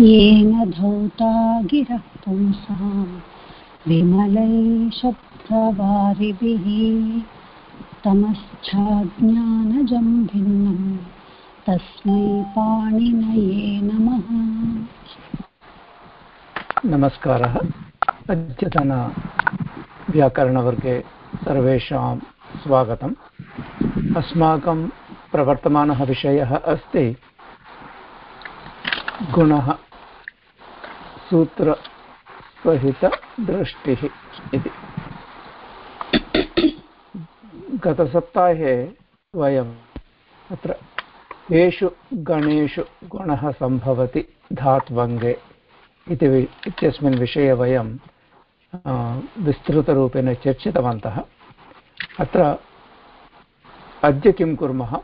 येन धौता गिरः पुंसां विमलैशब्दवारिभिः तमश्चाज्ञानजं भिन्नं, तस्मै पाणिनये नमः। नमस्कारः। अद्यतन व्याकरणवर्गे सर्वेषां स्वागतम्। अस्माकं प्रवर्तमानः विषयः अस्ति गुणः। सूत्रसहितदृष्टिः इति। गतसप्ताहे वयम् अत्र येषु गणेषु गुणः सम्भवति धात्वङ्गे इति इत्यस्मिन् विषये वयं विस्तृतरूपेण चर्चितवन्तः। अत्र अद्य किं कुर्मः?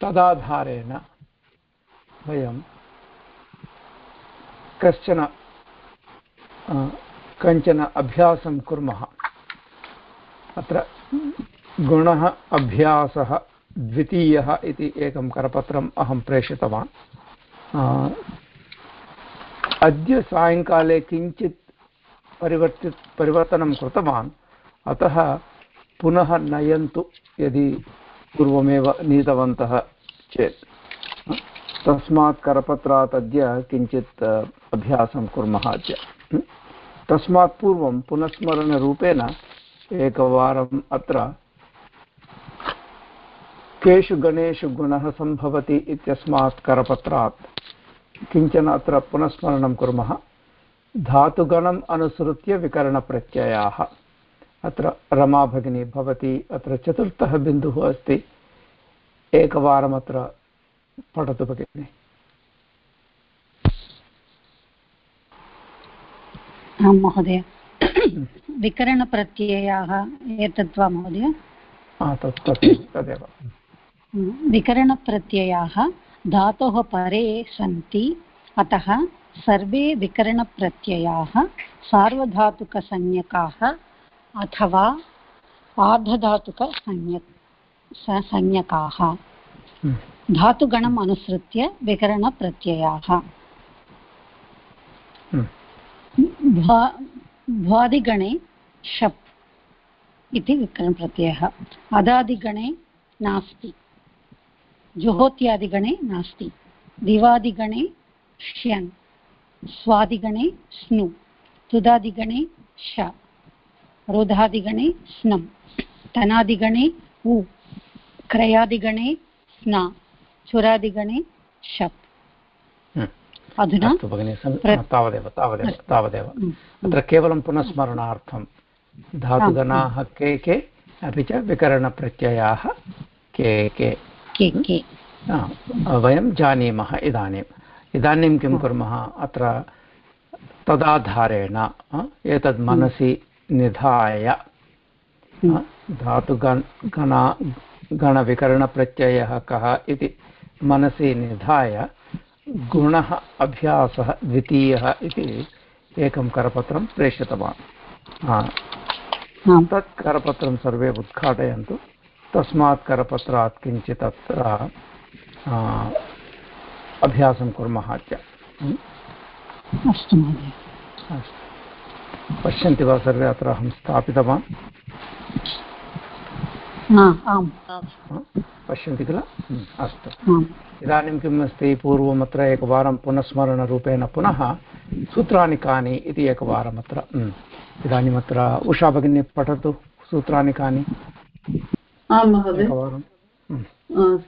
तदाधारेण वयं कश्चन कञ्चन अभ्यासं कुर्मः। अत्र गुणः, अभ्यासः, द्वितीयः इति एकं करपत्रम् अहं प्रेषितवान्। अद्य सायङ्काले किञ्चित् परिवर्ति, परिवर्तनं कृतवान्। अतः पुनः नयन्तु यदि पूर्वमेव नीतवन्तः चेत्। तस्मात् करपत्रात् अद्य किञ्चित् अभ्यासं कुर्मः अद्य। तस्मात् पूर्वं पुनस्मरणरूपेण एकवारम् अत्र केषु गणेषु गुणः सम्भवति इत्यस्मात् करपत्रात् किंचन अत्र पुनस्मरणं कुर्मः। धातुगणम् अनुसृत्य विकरणप्रत्ययाः। अत्र रमा भगिनी भवती, अत्र चतुर्थः बिन्दुः अस्ति। एकवारमत्र पठतु भगिनि आं महोदय। विकरणप्रत्ययाः एतत् वा महोदय तदेव विकरणप्रत्ययाः धातोः परे सन्ति अतः सर्वे विकरणप्रत्ययाः सार्वधातुकसंज्ञकाः अथवा आर्धधातुकसंज्ञ संज्ञकाः। धातुगणम् अनुसृत्य विकरणप्रत्ययाः। भ्वादिगणे शप् इति विकरणप्रत्ययः। अदादिगणे नास्ति। जुहोत्यादिगणे नास्ति। दिवादिगणे श्यन्। स्वादिगणे स्नु। तुदादिगणे श। रुधादिगणे स्नम्। तनादिगणे उ। क्रयादिगणे स्ना। चुरादिगणे शप्। अधुना तावदेव तावदेव तावदेव। अत्र केवलं पुनस्मरणार्थं धातुगणाः के के अपि च विकरणप्रत्ययाः के के। वयं जानीमः इदानीम्। इदानीं किं कुर्मः? अत्र तदाधारेण एतद् मनसि निधाय धातुगण गणा गणविकरणप्रत्ययः कः इति मनसि निधाय गुणः अभ्यासः द्वितीयः इति एकं करपत्रं प्रेषितवान्। तत् करपत्रं सर्वे उद्घाटयन्तु। तस्मात् करपत्रात् किञ्चित् अत्र अभ्यासं कुर्मः च। अस्तु महोदय। पश्यन्ति वा सर्वे अत्र अहं स्थापितवान्? पश्यन्ति किल? अस्तु। इदानीं किम् अस्ति? पूर्वम् अत्र एकवारं पुनस्मरणरूपेण पुनः सूत्राणि कानि इति एकवारम् अत्र इदानीम् अत्र उषा भगिनी पठतु सूत्राणि कानि? आं महोदय।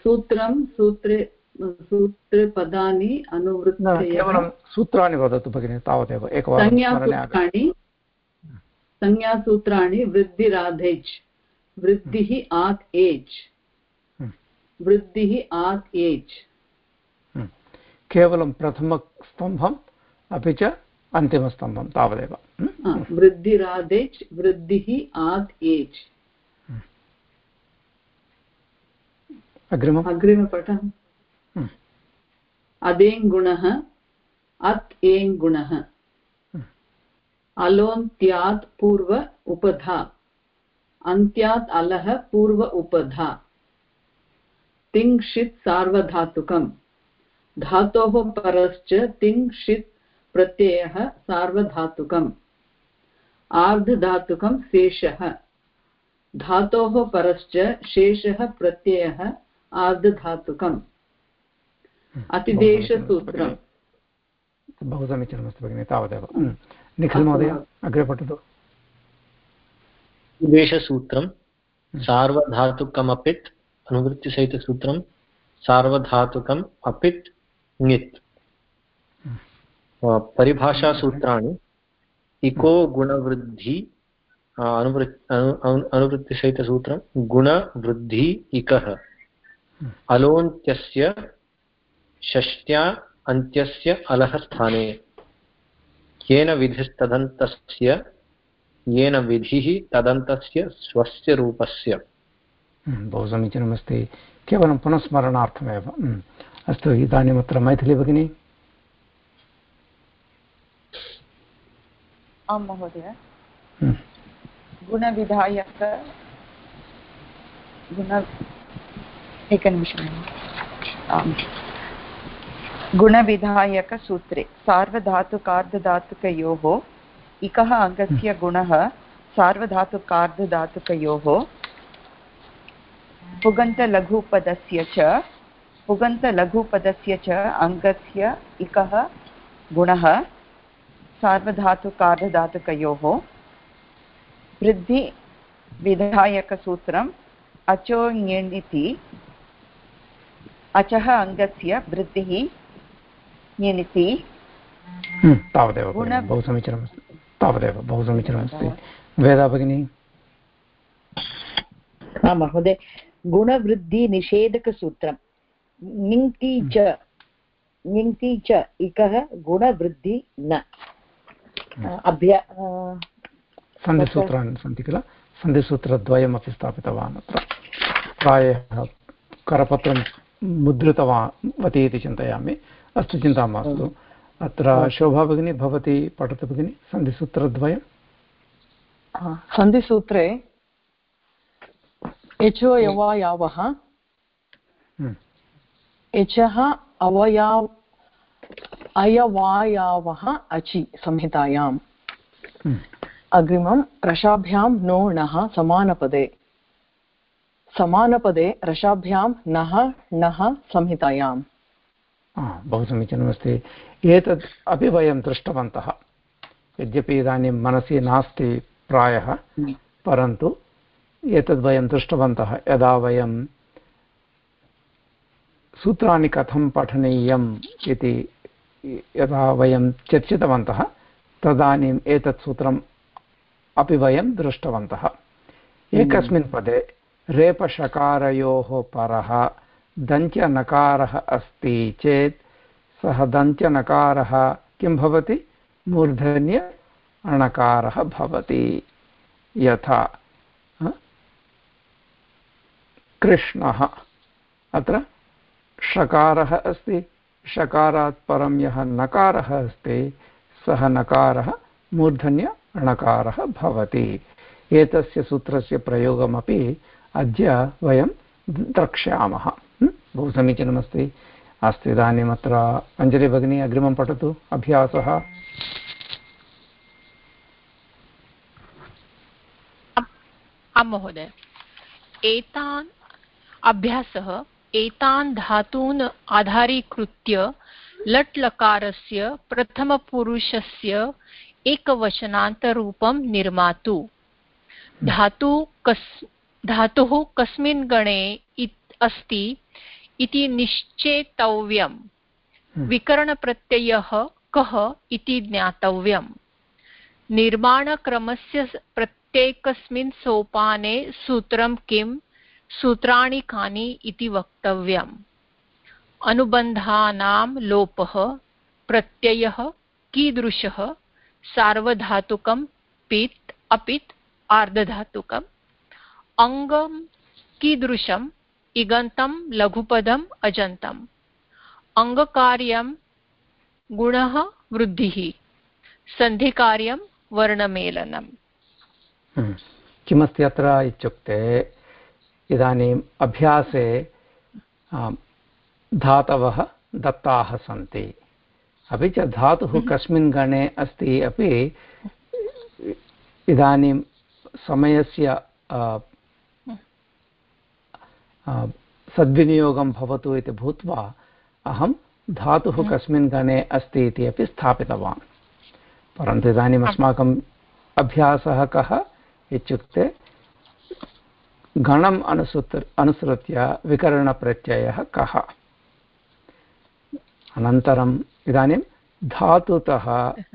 सूत्रं सूत्रे सूत्रे पदानि केवलं सूत्राणि वदतु भगिनि तावदेव। एकवारं संज्ञासूत्राणि वृद्धिराधेज्। वृद्धिः आत् एज्। वृद्धिः आत् एज्। केवलं प्रथमस्तम्भम् अपि च अन्तिमस्तम्भं तावदेव। वृद्धिरादेच् वृद्धिः आत् एज्। अग्रिमम्? अग्रिमपठम् अदेङ्गुणः अत् एङ्गुणः। अलोन्त्यात् पूर्व उपधा। अन्त्यात् अलः पूर्व उपधा। तिङ्क्षित् सार्वधातुकम्। धातोः परश्च तिङ् षित् प्रत्ययः सार्वधातुकम्। आर्धधातुकं शेषः। धातोः परश्च शेषः प्रत्ययः आर्धधातुकम्। अतिदेशसूत्रम्। बहु समीचीनमस्ति भगिनि तावदेव। निखिल् महोदय अग्रे पठतु। देशसूत्रं सार्वधातुकमपित् अनुवृत्तिसहितसूत्रं सार्वधातुकम् अपित् ङित्। परिभाषासूत्राणि इको गुणवृद्धि अनुवृत् अनुवृत्तिसहितसूत्रं गुणवृद्धि इकः। अलोन्त्यस्य षष्ट्या अन्त्यस्य अलः स्थाने येन विधिस्तदन्तस्य येन विधिः तदन्तस्य स्वस्य रूपस्य। हम्म, बहु समीचीनमस्ति। केवलं पुनस्मरणार्थमेव। हम्म, अस्तु इदानीमत्र मैथिली भगिनी। आं महोदय। हम्म। गुणविधायक गुण एकनिमिषम् आम्। गुणविधायकसूत्रे सार्वधातुकार्धधातुकयोः इकः अङ्गस्य गुणः सार्वधातुकार्धधातुकयोः पुगन्तलघुपदस्य च पुगन्तलघुपदस्य च अङ्गस्य इकः गुणः सार्वधातुकार्धधातुकयोः। वृद्धिविधायकसूत्रम् अचो अचः अङ्गस्य वृद्धिः ङिनिति हम्म, तावदेव बहु समीचीनमस्ति। तावदेव बहु समीचीनमस्ति वेदा भगिनी? महोदय। गुणवृद्धिनिषेधकसूत्रं ङिङ्ति च ङिङ्ति च इकः गुणवृद्धि न। अभ्या सन्धिसूत्राणि सन्ति किल? सन्धिसूत्रद्वयमपि स्थापितवान् अत्र। प्रायः करपत्रं मुद्रितवान् वति इति चिन्तयामि। अस्तु चिन्ता मास्तु। अत्र शोभा भगिनी भवती पठतु भगिनि सन्धिसूत्रद्वयं सन्धिसूत्रे एचो यवायावः। हम्म। एचः अवयाव अयवायावः अचि संहितायाम्। हम्म। अग्रिमं रसाभ्यां नो णः समानपदे। समानपदे रसाभ्यां नः णः संहितायाम्। बहु समीचीनमस्ति। एतत् अपि वयं दृष्टवन्तः यद्यपि इदानीं मनसि नास्ति प्रायः। परन्तु एतद् वयं दृष्टवन्तः यदा वयं सूत्राणि कथं पठनीयम् इति यदा वयं चर्चितवन्तः तदानीम् एतत् सूत्रम् अपि वयं दृष्टवन्तः। एकस्मिन् पदे रेपशकारयोः परः दन्त्यनकारः अस्ति चेत् सः दन्त्यनकारः किं भवति? मूर्धन्य अणकारः भवति। यथा कृष्णः। अत्र षकारः अस्ति। षकारात् परं यः नकारः अस्ति, सः नकारः मूर्धन्य णकारः भवति। एतस्य सूत्रस्य प्रयोगमपि अद्य वयं द्रक्ष्यामः। बहु समीचीनमस्ति। अस्तु इदानीम् अत्र अञ्जलि भगिनी अग्रिमं पठतु। अभ्यासः। आं महोदय। एतान् अभ्यासः, एतान् धातून् आधारीकृत्य लट् लकारस्य प्रथमपुरुषस्य एकवचनान्तरूपं निर्मातु। धातु कस्, धातुः कस्मिन् गणे अस्ति। इति निश्चेतव्यम्। हम्म। विकरणप्रत्ययः कः इति ज्ञातव्यम्। निर्माणक्रमस्य प्रत्येकस्मिन् सोपाने सूत्रं किं? सूत्राणि कानि इति वक्तव्यम्। अनुबन्धानां लोपः प्रत्ययः कीदृशः? सार्वधातुकं पित् अपित् आर्धधातुकम्। अङ्गं कीदृशम्? इगन्तं लघुपदम् अजन्तम् अङ्गकार्यं गुणः वृद्धिः। सन्धिकार्यं वर्णमेलनम्। हम्म। किमस्ति अत्र इत्युक्ते इदानीम् अभ्यासे धातवः दत्ताः सन्ति। अपि च धातुः कस्मिन् गणे अस्ति अपि इदानीं समयस्य सद्विनियोगं भवतु इति भूत्वा अहं धातुः हम्म। कस्मिन् गणे अस्ति इति अपि स्थापितवान्। परन्तु इदानीम् अस्माकम् अभ्यासः कः इत्युक्ते गणम् अनुसृत्य अनुसृत्य विकरणप्रत्ययः कः? अनन्तरम् इदानीं धातुतः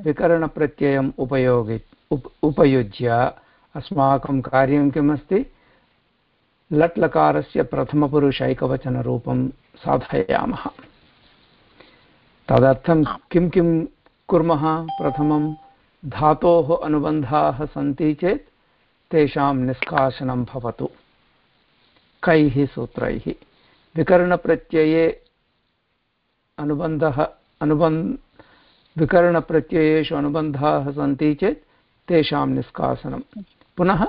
विकरणप्रत्ययम् उपयोगि उप उपयुज्य अस्माकं कार्यं किमस्ति? लट् लकारस्य प्रथमपुरुषैकवचनरूपं साधयामः। तदर्थं किं किं कुर्मः प्रथमं? धातोः अनुबन्धाः सन्ति चेत् तेषां निष्कासनं भवतु। कैः सूत्रैः? विकरणप्रत्यये अनुबन्धः अनुबन् विकरणप्रत्ययेषु अनुबन्धाः सन्ति चेत् तेषां निष्कासनं। पुनः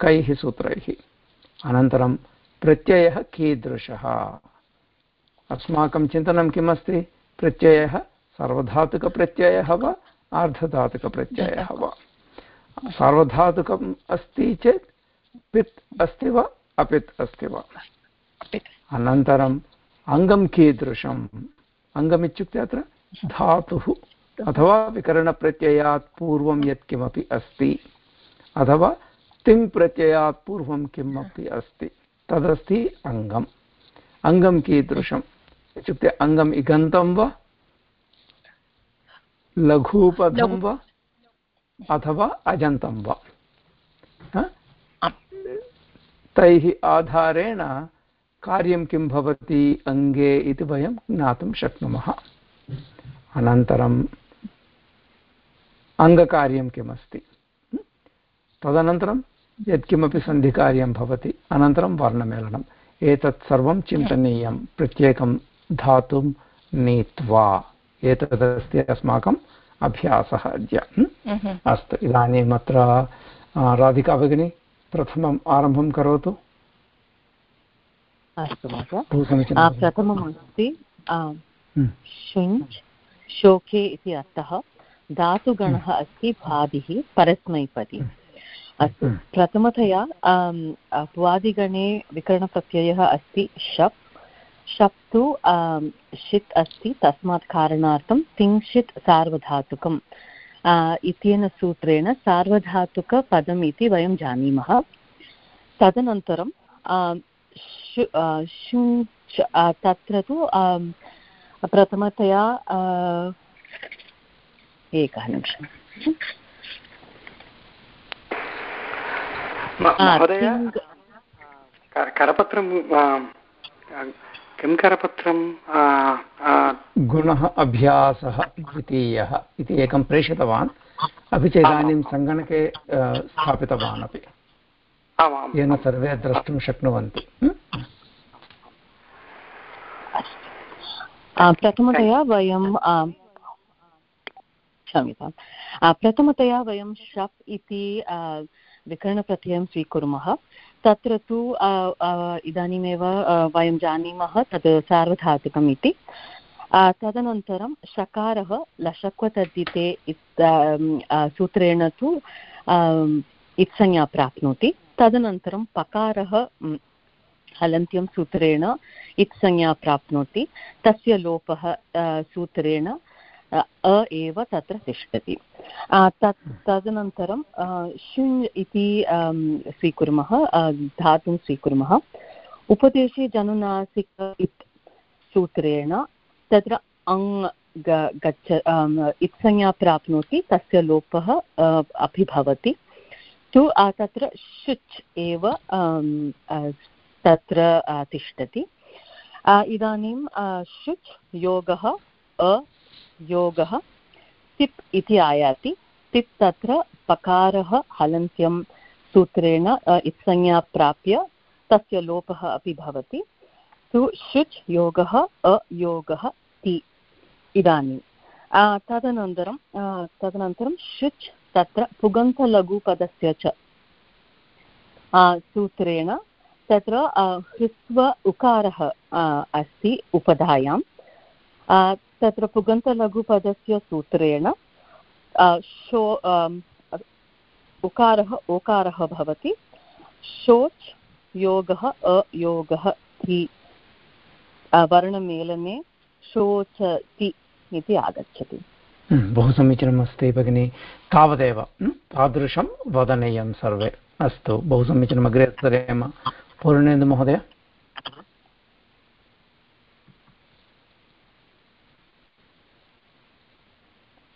कैः सूत्रैः? अनन्तरं प्रत्ययः कीदृशः? अस्माकं चिन्तनं किमस्ति? प्रत्ययः सार्वधातुकप्रत्ययः वा आर्धधातुकप्रत्ययः वा? सार्वधातुकम् अस्ति चेत् पित् अस्ति वा अपित् अस्ति वा? अनन्तरम् अङ्गं कीदृशम्? अङ्गमित्युक्ते अत्र धातुः अथवा विकरणप्रत्ययात् पूर्वं यत्किमपि अस्ति। अथवा तिङ् प्रत्ययात् पूर्वं किम् अपि अस्ति? तदस्ति अङ्गम्। अङ्गं कीदृशम्? इत्युक्ते अङ्गम् इगन्तं वा? लघूपधं वा? अथवा अजन्तं वा? तैः आधारेण कार्यं किं भवति अङ्गे इति वयं ज्ञातुं शक्नुमः। अनन्तरम् अङ्गकार्यं किमस्ति? तदनन्तरं यत्किमपि सन्धिकार्यं भवति अनन्तरं वर्णमेलनम्। एतत् सर्वं चिन्तनीयं। प्रत्येकं धातुं नीत्वा। एतदस्ति अस्माकम् अभ्यासः अद्य। अस्तु इदानीम् अत्र राधिका भगिनी प्रथमम् आरम्भं करोतु। अस्तु महोदय। प्रथमम् अस्ति शुञ्च् शोके इति अर्थः। धातुगणः अस्ति भादिः परस्मैपदी। अस्तु। हम्म। प्रथमतया भुवादिगणे विकरणप्रत्ययः अस्ति शप्। शप् तु षित् अस्ति तस्मात् कारणार्थं तिङ्क्षित् सार्वधातुकम्। इत्येन सूत्रेण सार्वधातुकपदम् इति वयं जानीमः। तदनन्तरं शुञ्च तत्र तु प्रथमतया एकः निमिषम्। महोदय करपत्रं किं करपत्रं गुणः अभ्यासः द्वितीयः इति एकं प्रेषितवान्। अपि च इदानीं सङ्गणके स्थापितवान् अपि। येन सर्वे द्रष्टुं शक्नुवन्ति। प्रथमतया वयं क्षम्यतां प्रथमतया वयं शप् इति विकरणप्रत्ययं स्वीकुर्मः। तत्र तु इदानीमेव वयं जानीमः तद् सार्वधातुकम् इति। तदनन्तरं शकारः लशक्वतद्धिते सूत्रेण तु इत्संज्ञा प्राप्नोति। तदनन्तरं पकारः हलन्त्यं सूत्रेण इत्संज्ञा प्राप्नोति। तस्य लोपः सूत्रेण अ एव तत्र तिष्ठति। तत् तदनन्तरं शुञ् इति स्वीकुर्मः धातुं स्वीकुर्मः। उपदेशे जनुनासिक इत् सूत्रेण तत्र अङ् गच्छ इत्संज्ञा प्राप्नोति तस्य लोपः अपि भवति तु तत्र शुच् एव तत्र तिष्ठति। इदानीं शुच् योगः अ योगः। तिप् इति आयाति। तिप् तत्र पकारः हलन्त्यं सूत्रेण इत्संज्ञा प्राप्य तस्य लोपः अपि भवति। तु शुच् योगः अयोगः ति इदानीं तदनन्तरं तदनन्तरं शुच् तत्र पुगन्तलघुपदस्य च सूत्रेण तत्र ह्रस्व उकारः अस्ति उपधायां तत्र पुगन्तलघुपदस्य सूत्रेण शो उकारः ओकारः भवति। शोच् योगः अयोगः ति वर्णमेलने शोचति इति आगच्छति। हम्म, बहु समीचीनम् अस्ति भगिनि। तावदेव हम्म, तादृशं वदनीयं सर्वे। अस्तु बहु समीचीनम् अग्रे सरेम पूर्णेन्दुमहोदय?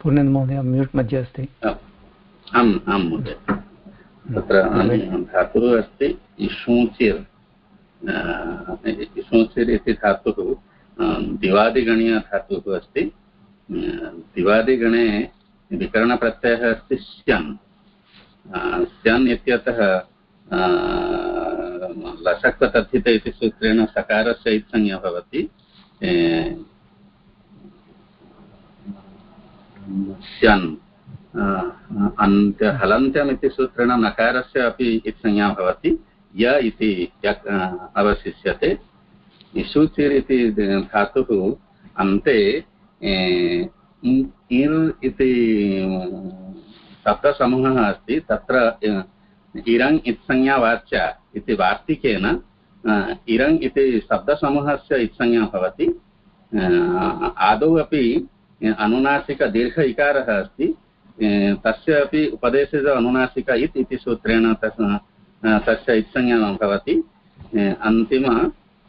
पूर्णेन्दुमहोदय म्यूट् मध्ये अस्ति। आम् आं महोदय। तत्र धातुः अस्ति इषूचिर् इषूचिर् इति धातुः दिवादिगणीयधातुः अस्ति। दिवादिगणे विकरणप्रत्ययः अस्ति स्यन्। स्यन् इत्यतः लसक्वतथित इति सूत्रेण सकारस्य इत्संज्ञा भवति। स्यन् अन्त्य हलन्त्यम् इति सूत्रेण नकारस्य अपि इत्संज्ञा भवति। य इति अवशिष्यते। इषुचिर् इति धातुः अन्ते इर् इति शब्दसमूहः अस्ति। तत्र इरङ् इत्संज्ञावाच्या इति वार्तिकेन इरङ् इति शब्दसमूहस्य इत्संज्ञा भवति। आदौ अपि अनुनासिकदीर्घ इकारः अस्ति। तस्य अपि उपदेशज अनुनासिक इत् इति सूत्रेण तस्य इत्संज्ञा भवति। अन्तिम,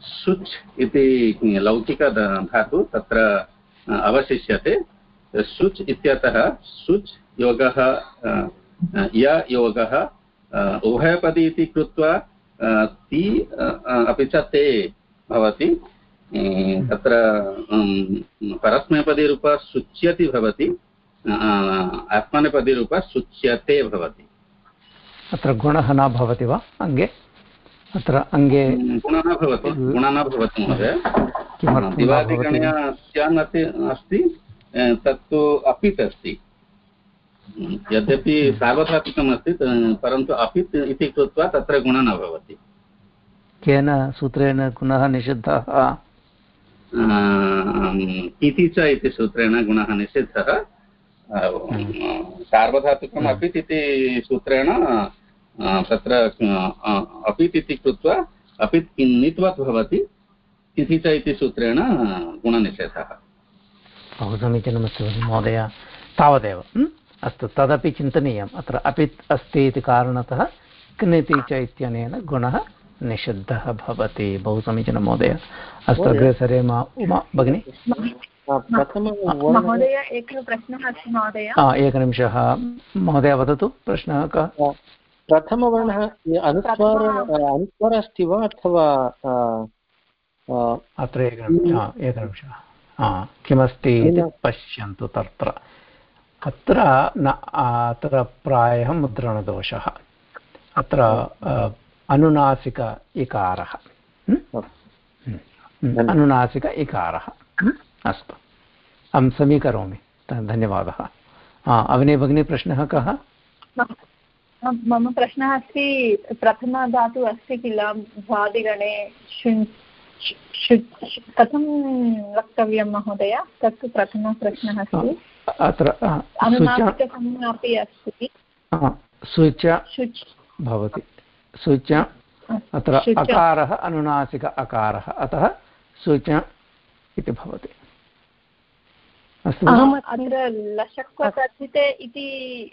सुच् इति लौकिकधातु तत्र अवशिष्यते। सुच् इत्यतः सुच् योगः य योगः उभयपदी इति कृत्वा ति अपि च ते भवति। तत्र परस्मैपदीरूप सुच्यति भवति आत्मनेपदीरूप सुच्यते भवति। अत्र गुणः न भवति वा अङ्गे? अत्र अङ्गे गुणः भवति गुणः न भवति महोदय। दिवादिगणीय स्यान् अस्ति तत्तु अपित् अस्ति। यद्यपि सार्वधातुकम् परन्तु अपित् इति कृत्वा तत्र गुणः न भवति। केन सूत्रेण गुणः निषिद्धः? इति च इति सूत्रेण गुणः निषिद्धः। सार्वधातुकम् अपित् इति सूत्रेण तत्र अपित् इति कृत्वा अपित् नित्वत् भवति इति च इति सूत्रेण गुणनिषेधः। बहु समीचीनमस्ति महोदय तावदेव अस्तु तदपि चिन्तनीयम्। अत्र अपित् अस्ति इति कारणतः क्निति च इत्यनेन गुणः निषिद्धः भवति। बहु समीचीनं महोदय। अस्तु अग्रे सरेम उमा भगिनि। महोदय एकः प्रश्नः अस्ति महोदय। एकनिमिषः। महोदय वदतु प्रश्नः कः प्रथमवर्णः अनुस्वार अनुस्वारः अस्ति वा अथवा अत्र एकनिमिषः एकनिमिषः। किमस्ति इति पश्यन्तु तत्र। अत्र न अत्र प्रायः मुद्रणदोषः। अत्र अनुनासिक इकारः। अनुनासिक इकारः। अस्तु। अहं समीकरोमि। धन्यवादः। अवनी भगिनी प्रश्नः कः? मम प्रश्नः अस्ति प्रथमधातुः अस्ति किल? भ्वादिगणे कथं वक्तव्यं महोदय? तत्तु प्रथमः प्रश्नः अस्ति। अत्र अनुनासिकसंज्ञा अपि अस्ति। भवति। सुच अत्र अकारः अनुनासिक अकारः। अतः सुच इति भवति। अस्तु अत्र लशक्वतथिते इति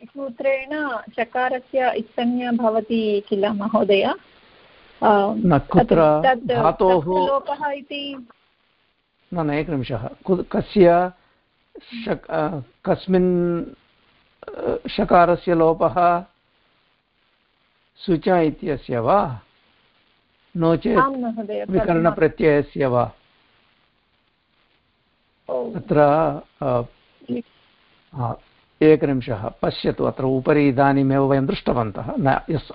सूत्रेण चकारस्य इत्संज्ञा भवति किल महोदय? न कुत्र? धातोः? न न एकनिमिषः कस्य शक् कस्मिन् शकारस्य लोपः सुच इत्यस्य वा? नो चेत् विकरणप्रत्ययस्य वा? तत्र एकनिमिषः पश्यतु अत्र उपरि इदानीमेव वयं दृष्टवन्तः। न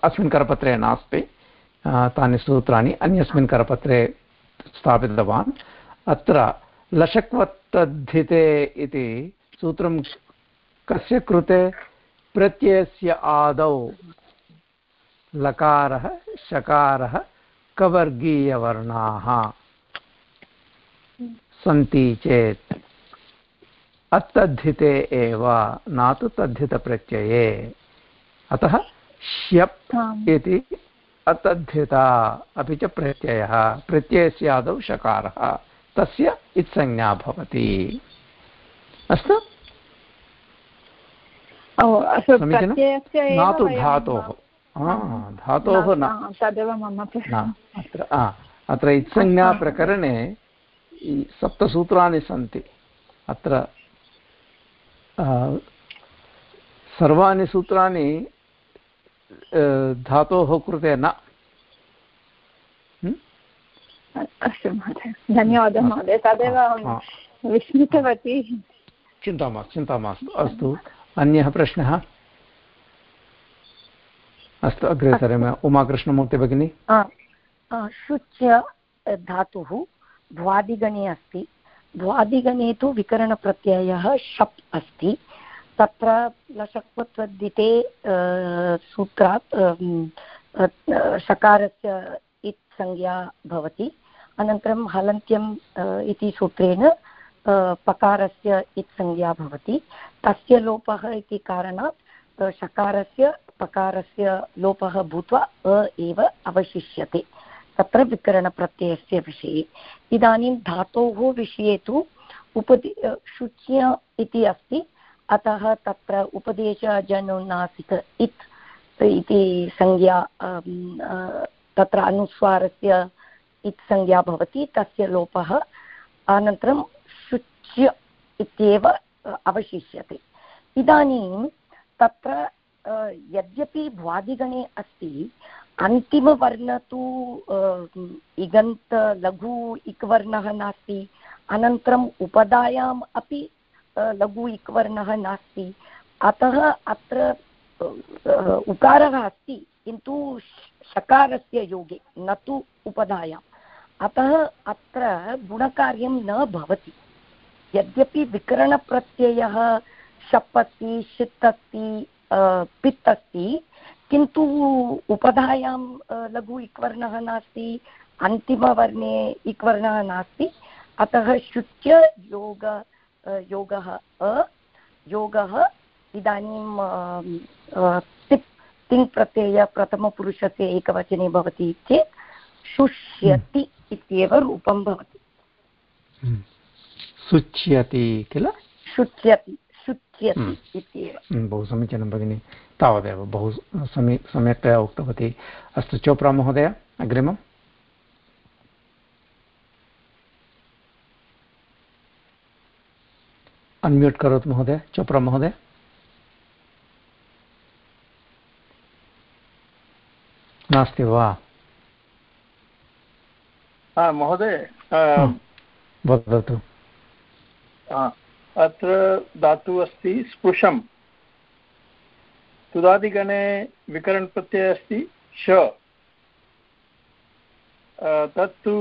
अस्मिन् करपत्रे नास्ति तानि सूत्राणि अन्यस्मिन् करपत्रे स्थापितवान्। अत्र लशक्वत्तद्धिते इति सूत्रं कस्य कृते? प्रत्ययस्य आदौ। लकारः शकारः कवर्गीयवर्णाः सन्ति चेत् अतद्धिते एव न तु तद्धितप्रत्यये। अतः श्यप् इति अतद्धिता अपि च प्रत्ययः प्रत्ययस्य आदौ शकारः तस्य इत्संज्ञा भवति। अस्तु? न तु धातोः। धातोः न तदेव मम अत्र अत्र इत्संज्ञाप्रकरणे सप्तसूत्राणि सन्ति अत्र सर्वाणि सूत्राणि धातोः कृते न अस्तु महोदय धन्यवादः महोदय तदेव विस्मृतवती चिन्ता मास्तु चिन्ता मास्तु अस्तु अन्यः प्रश्नः अस्तु अग्रे सरेम। उमाकृष्णमूर्ति भगिनी। शुच्य धातुः भ्वादिगणे अस्ति। भ्वादिगणे तु विकरणप्रत्ययः शप् अस्ति। तत्र लशक्वत्वद्दिते सूत्रात् शकारस्य इत् संज्ञा भवति। अनन्तरं हलन्त्यम् इति सूत्रेण पकारस्य इत् संज्ञा भवति। तस्य लोपः इति कारणात् शकारस्य पकारस्य लोपः भूत्वा अ एव अवशिष्यते। तत्र विकरणप्रत्ययस्य विषये। इदानीं धातोः विषये तु उपदे शुच्य इति अस्ति। अतः तत्र उपदेशजनुनासिक इत् इति संज्ञा तत्र अनुस्वारस्य इत् संज्ञा भवति। तस्य लोपः अनन्तरं शुच्य इत्येव अवशिष्यते। इदानीं तत्र यद्यपि भ्वादिगणे अस्ति, अन्तिमवर्ण तु इगन्त लघु इक्वर्णः नास्ति अनन्तरम् उपधायाम् अपि लघु इक्वर्णः नास्ति। अतः अत्र उकारः अस्ति, किन्तु शकारस्य योगे, न तु उपधायाम् अतः अत्र गुणकार्यं न भवति। यद्यपि विकरणप्रत्ययः शप् षित् पित् अस्ति किन्तु उपधायां लघु इक्वर्णः नास्ति अन्तिमवर्णे इक्वर्णः नास्ति अतः शुच्य योग योगः अ योगः इदानीं तिप् तिङ् प्रत्यय प्रथमपुरुषस्य एकवचने भवति चेत् शुष्यति इत्येव रूपं भवति। शुच्यति किल शुच्यति हम्म। इत्येव। हम्म, बहु समीचीनं भगिनि। तावदेव बहु सम्यक् सम्यक्तया उक्तवती अस्तु। चोप्रा महोदय अग्रिमम्? अन्म्यूट् करोतु महोदय। चोप्रा महोदय? नास्ति वा? महोदय वदतु। अत्र धातुः अस्ति स्पृशम्। तुदादिगणे विकरणप्रत्ययः अस्ति श। तत्तु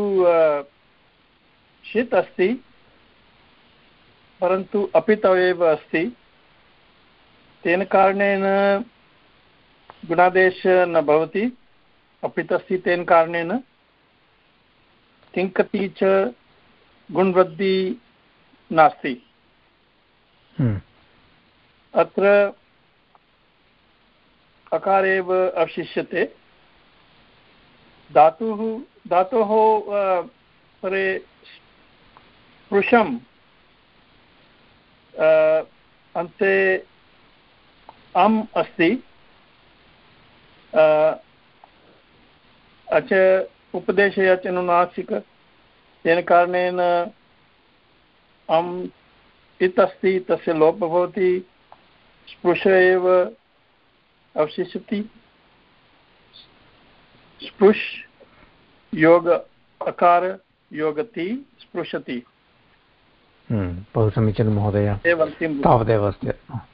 षित् अस्ति, परन्तु अपितौ एव अस्ति। तेन कारणेन गुणादेशः न भवति अपित् अस्ति तेन कारणेन। तिङ्कति च गुणवृद्धि नास्ति। अत्र अकार एव अवशिष्यते। धातुः, धातोः परे स्पृशम् अन्ते अम् अस्ति अच उपदेशयचनुनासिक, तेन कारणेन अम् इत् अस्ति तस्य लोपः भवति स्पृश एव अवशिष्यति। स्पृश योग अकार योगति स्पृशति। हम्म, बहु समीचीनं महोदय। तावदेव अस्ति।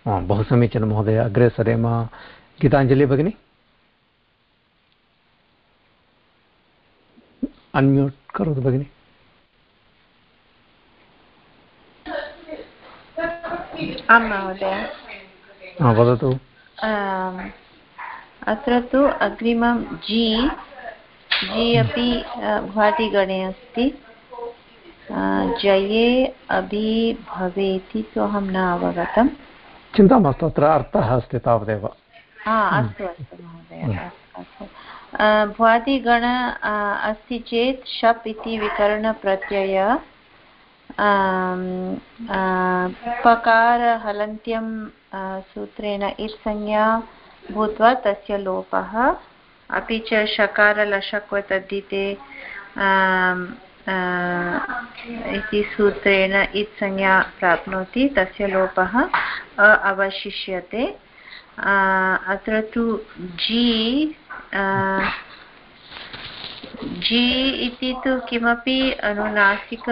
बहु समीचीनं महोदय। अग्रे सरेम। गीताञ्जलि भगिनी? अन्म्यूट् करोतु भगिनि। आं महोदय वदतु अत्र तु अग्रिमं जी जी अपि भ्वादिगणे अस्ति जये अभि भवेति तु अहं न अवगतम् चिन्ता मास्तु अत्र अर्थः अस्ति तावदेव अस्तु अस्तु महोदय अस्तु भ्वादिगण अस्ति चेत् शप् इति विकरणप्रत्यय पकार हलन्त्यं सूत्रेण इत् संज्ञा भूत्वा तस्य लोपः। अपि च शकारलशक्वतद्धिते इति सूत्रेण इत् संज्ञा प्राप्नोति, तस्य लोपः अवशिष्यते। अत्र तु जी जी इति तु किमपि अनुनासिक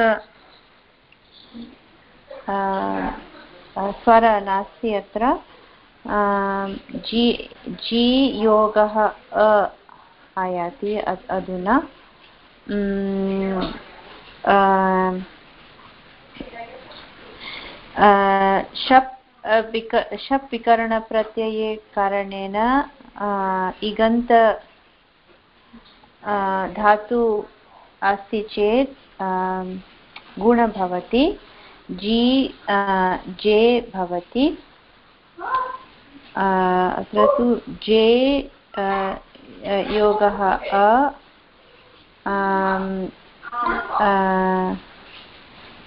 स्वर नास्ति अत्र। जी जी योगः अ आयाति अधुना। शप् विक शप् विकरणप्रत्यये कारणेन इगन्त धातु अस्ति चेत् गुण भवति। जी जे भवति। अत्र तु जे योगः अ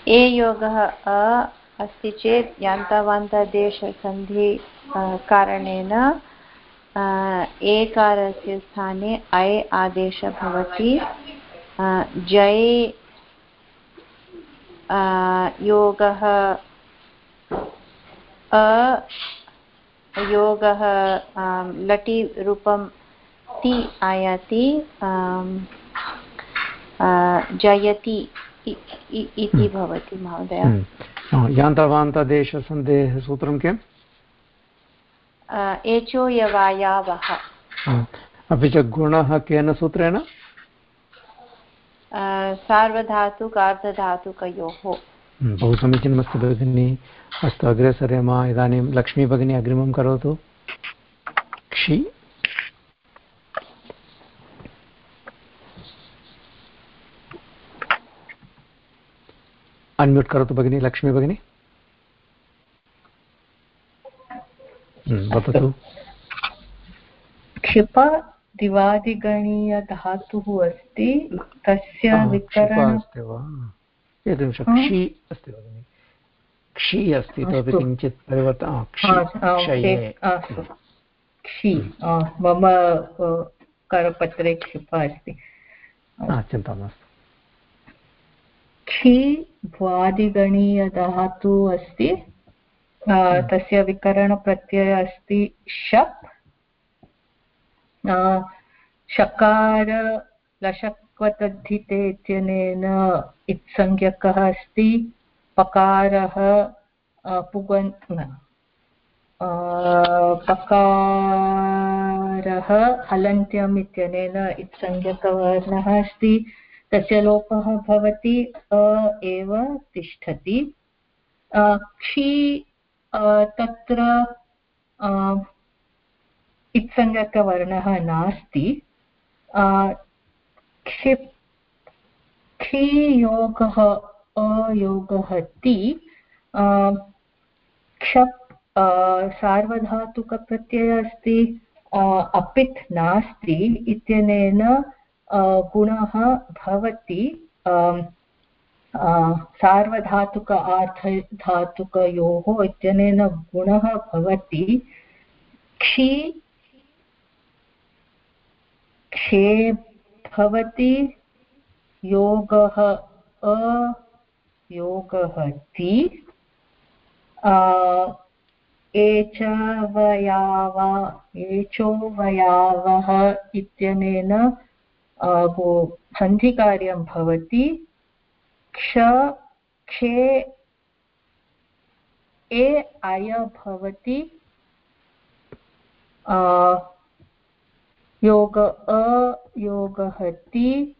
ए योगः अ अस्ति चेत् यान्तावान्तदेशसन्धि कारणेन एकारस्य स्थाने अय आदेशः भवति। जय योगः योगः लटि रूपं ति आयाति जयति इति हम्म। भवति महोदय हम्म। यान्तवान्तदेशसन्धेः सूत्रं किम् एचो यवायावः अपि च गुणः केन सूत्रेण सार्वधातुक अर्धधातुकयोः हम्म, बहु समीचीनमस्ति भगिनी। अस्तु अग्रे सरेम इदानीं लक्ष्मी भगिनी अग्रिमं करोतु। क्षि। अन्म्यूट् करोतु भगिनी लक्ष्मी भगिनी। हम्म, वदतु। क्षिप दिवादिगणीयधातुः अस्ति। तस्य विकरण एकनिमिषं क्षि अस्ति भगिनि? क्षि अस्ति इतोपि किञ्चित् परिवर्तनं क्षि मम करपत्रे क्षिप अस्ति। चिन्ता मास्तु। क्षि भ्वादिगणीयधातु अस्ति। हम्म। तस्य विकरणप्रत्ययः अस्ति शप्। शकार लशक्वतद्धिते इत्यनेन इत्संज्ञकः अस्ति, पकारः पुगन् पकारः हलन्त्यम् इत्यनेन इत्संज्ञकवर्णः अस्ति, तस्य लोपः भवति, अ, एव तिष्ठति। क्षि तत्र इत्सङ्गकवर्णः नास्ति। क्षिप्, क्षीयोगः, अयोगः ति क्षप् सार्वधातुकप्रत्ययः अस्ति अपित् नास्ति इत्यनेन गुणः भवति सार्वधातुक आर्धधातुकयोः इत्यनेन गुणः भवति। क्षी क्षे भवति योगः अयोगः ति एचवयाव, एचोवयावः इत्यनेन सन्धिकार्यं भवति। क्ष क्षे ए, अय भवति। योग अयोगः ति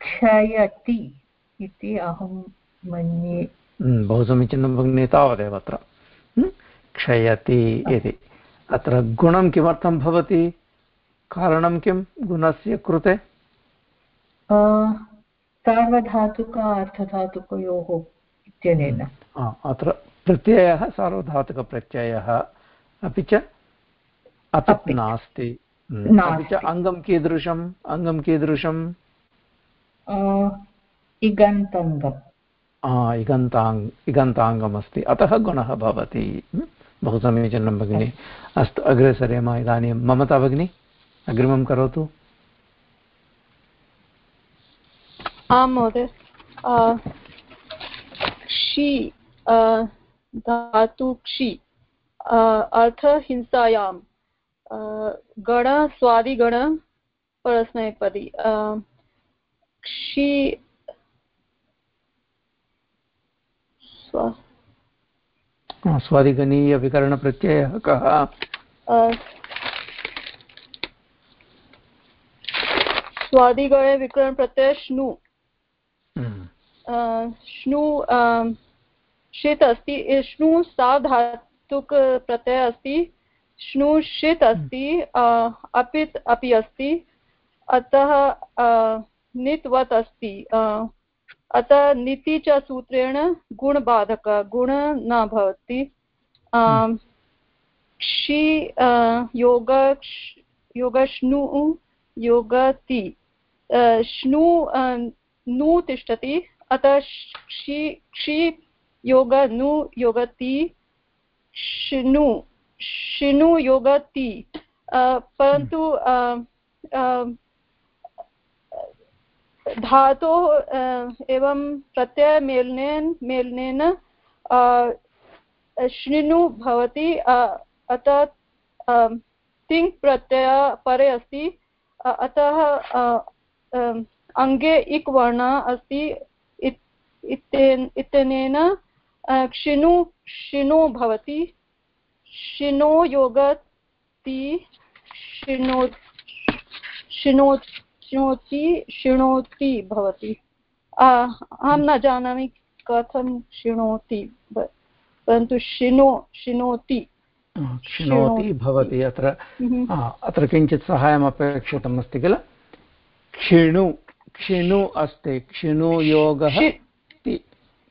क्षयति इति अहं मन्ये। बहु समीचीनं भगिनि तावदेव अत्र। क्षयति इति। अत्र गुणं किमर्थं भवति? कारणं किं? गुणस्य कृते? सार्वधातुक अर्थधातुकयोः इत्यनेन। अत्र प्रत्ययः सार्वधातुकप्रत्ययः अपि च अपित् नास्ति। अपि च अङ्गं कीदृशम् अङ्गं कीदृशम् इगन्तङ्गम् इगन्ताङ् इगन्ताङ्गमस्ति अतः गुणः भवति बहु समीचीनं भगिनि अस्तु अग्रे सरेम इदानीं ममता भगिनी अग्रिमं करोतु आं महोदय क्षि धातु क्षि अर्थहिंसायां गण स्वादिगण परस्मैपदी। क्षि स्वादिगणीयविकरणप्रत्ययः कः? स्वादिगणे विकरणप्रत्ययः श्नु। श्नु षित् अस्ति। श्नु साधातुकप्रत्ययः अस्ति। श्नु षित् अस्ति अपित् अपि अस्ति अतः नित्वत् अस्ति अतः नीति च सूत्रेण गुणबाधक गुण न भवति। क्षि योग योगश्नु योगति श्नु नु तिष्ठति अतः क्षि क्षि योग नु योगति श्नु। शिनु योगति परन्तु धातोः एवं प्रत्ययमेलनेन, मेलनेन श्निनु भवति अतः तिङ् प्रत्यय परे अस्ति अतः अङ्गे इक् वर्णः अस्ति इत्यनेन क्षिणु शिनो भवति। शिनो योगति शिनो शिनो शृणोति शृणोति भवति। अहं न जानामि कथं शृणोति परन्तु शृणो शृणोति शृणोति। भवति अत्र। अत्र किञ्चित् साहाय्यम् अपेक्षितम् अस्ति किल? क्षिणु क्षिणु अस्ति। क्षिणु योगः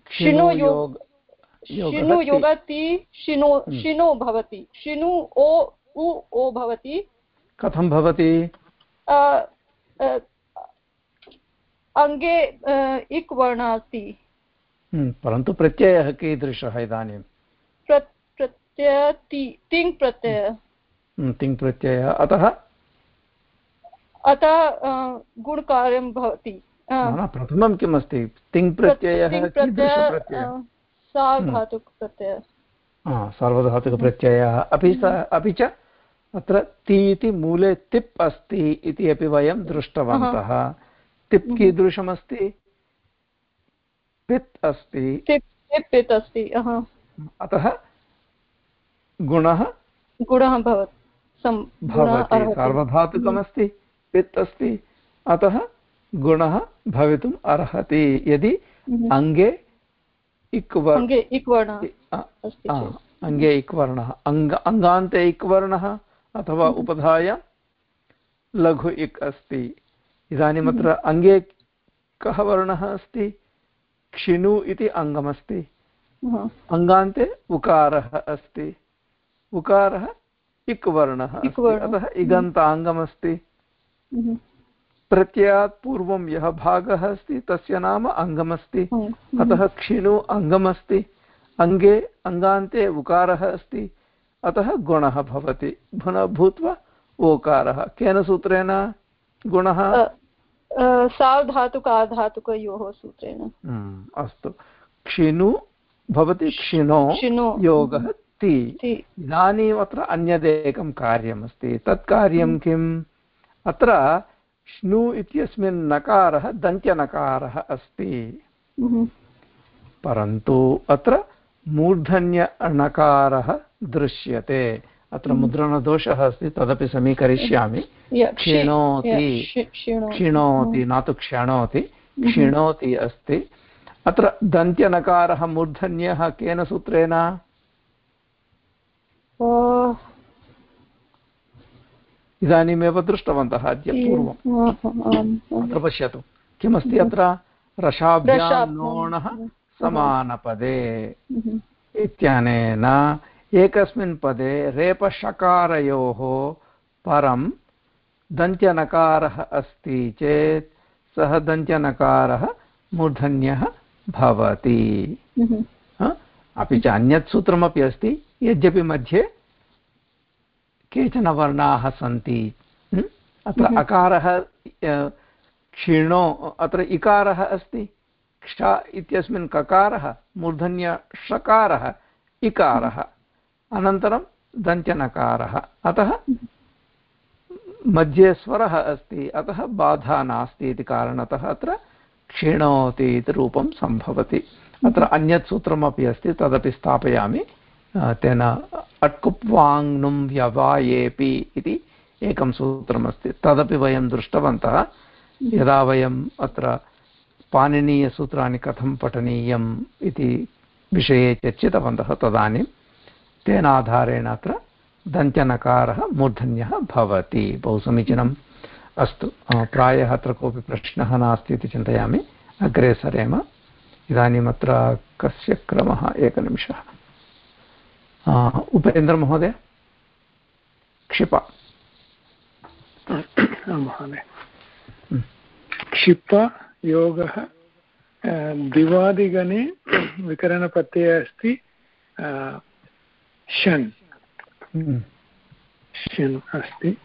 क्षिणु योग शिनु योगति शिनो शिनो भवति। शिनु ओ उ ओ भवति। कथं भवति? अङ्गे इक् वर्णः अस्ति। परन्तु प्रत्ययः कीदृशः इदानीं? प्रत्यय तिङ् प्रत्यय तिङ् प्रत्ययः अतः? अतः गुणकार्यं भवति। प्रथमं किम् अस्ति तिङ् प्रत्ययः सार्वधातुकप्रत्ययः। सार्वधातुकप्रत्ययः। अपि अपि च अत्र ति इति मूले तिप् अस्ति इति अपि वयं दृष्टवन्तः। तिप् कीदृशमस्ति? पित् अस्ति। पित् अस्ति अतः गुणः? गुणः भवति। भवति सार्वधातुकमस्ति पित् अस्ति। अतः गुणः भवितुम् अर्हति। यदि अङ्गे इक् अङ्गे इक् वर्णः अङ्ग अङ्गान्ते इक् वर्णः अथवा उपधाय लघु इक् अस्ति। इदानीमत्र अङ्गे कः वर्णः अस्ति? क्षिणु इति अङ्गमस्ति अङ्गान्ते उकारः अस्ति। उकारः इक् वर्णः अतः इगन्ताङ्गमस्ति। प्रत्ययात् पूर्वं यः भागः अस्ति तस्य नाम अङ्गमस्ति। अतः क्षिणु अङ्गमस्ति। अङ्गे अङ्गान्ते उकारः अस्ति। अतः गुणः भवति। पुनः भूत्वा ओकारः। केन सूत्रेण गुणः? सावधातुक आधातुकयोः सूत्रेण। अस्तु। क्षिणु भवति क्षिणो योगः ति। इदानीम् अत्र अन्यदेकं कार्यमस्ति। तत् कार्यं किम्? अत्र श्नु इत्यस्मिन् नकारः दन्त्यनकारः अस्ति। परन्तु अत्र मूर्धन्यणकारः दृश्यते। अत्र मुद्रणदोषः अस्ति तदपि समीकरिष्यामि। क्षिणोति। क्षिणोति। न तु क्षणोति। क्षिणोति अस्ति। अत्र दन्त्यनकारः मूर्धन्यः केन सूत्रेण? इदानीमेव दृष्टवन्तः अद्य पूर्वम्। अत्र पश्यतु। किमस्ति अत्र? रसाभ्यां समानपदे। इत्यनेन एकस्मिन् पदे रेपशकारयोः परं दन्त्यनकारः अस्ति चेत् सः दन्त्यनकारः मूर्धन्यः भवति। अपि च अन्यत् सूत्रमपि अस्ति। यद्यपि मध्ये केचन वर्णाः सन्ति। अत्र अकारः क्षीणो अत्र इकारः अस्ति। क्ष इत्यस्मिन् ककारः मूर्धन्यषकारः इकारः। अनन्तरं दन्त्यनकारः अतः मध्ये स्वरः अस्ति अतः बाधा नास्ति इति कारणतः अत्र क्षीणोति इति रूपं सम्भवति। अत्र अन्यत् सूत्रमपि अस्ति तदपि स्थापयामि। तेन अट्कुप्वाङ्नुं व्यवायेपि इति एकं सूत्रमस्ति तदपि वयं दृष्टवन्तः यदा वयम् अत्र पाणिनीयसूत्राणि कथं पठनीयम् इति विषये चर्चितवन्तः तदानीं तेन आधारेण अत्र दन्त्यनकारः मूर्धन्यः भवति बहु समीचीनम् अस्तु प्रायः अत्र कोऽपि प्रश्नः नास्ति इति चिन्तयामि. अग्रे सरेम. इदानीम् अत्र कस्य क्रमः एकनिमिषः उपेन्द्रमहोदय क्षिप। महोदय। क्षिप योगः दिवादिगणे विकरणप्रत्ययः अस्ति शन्। शन् अस्ति।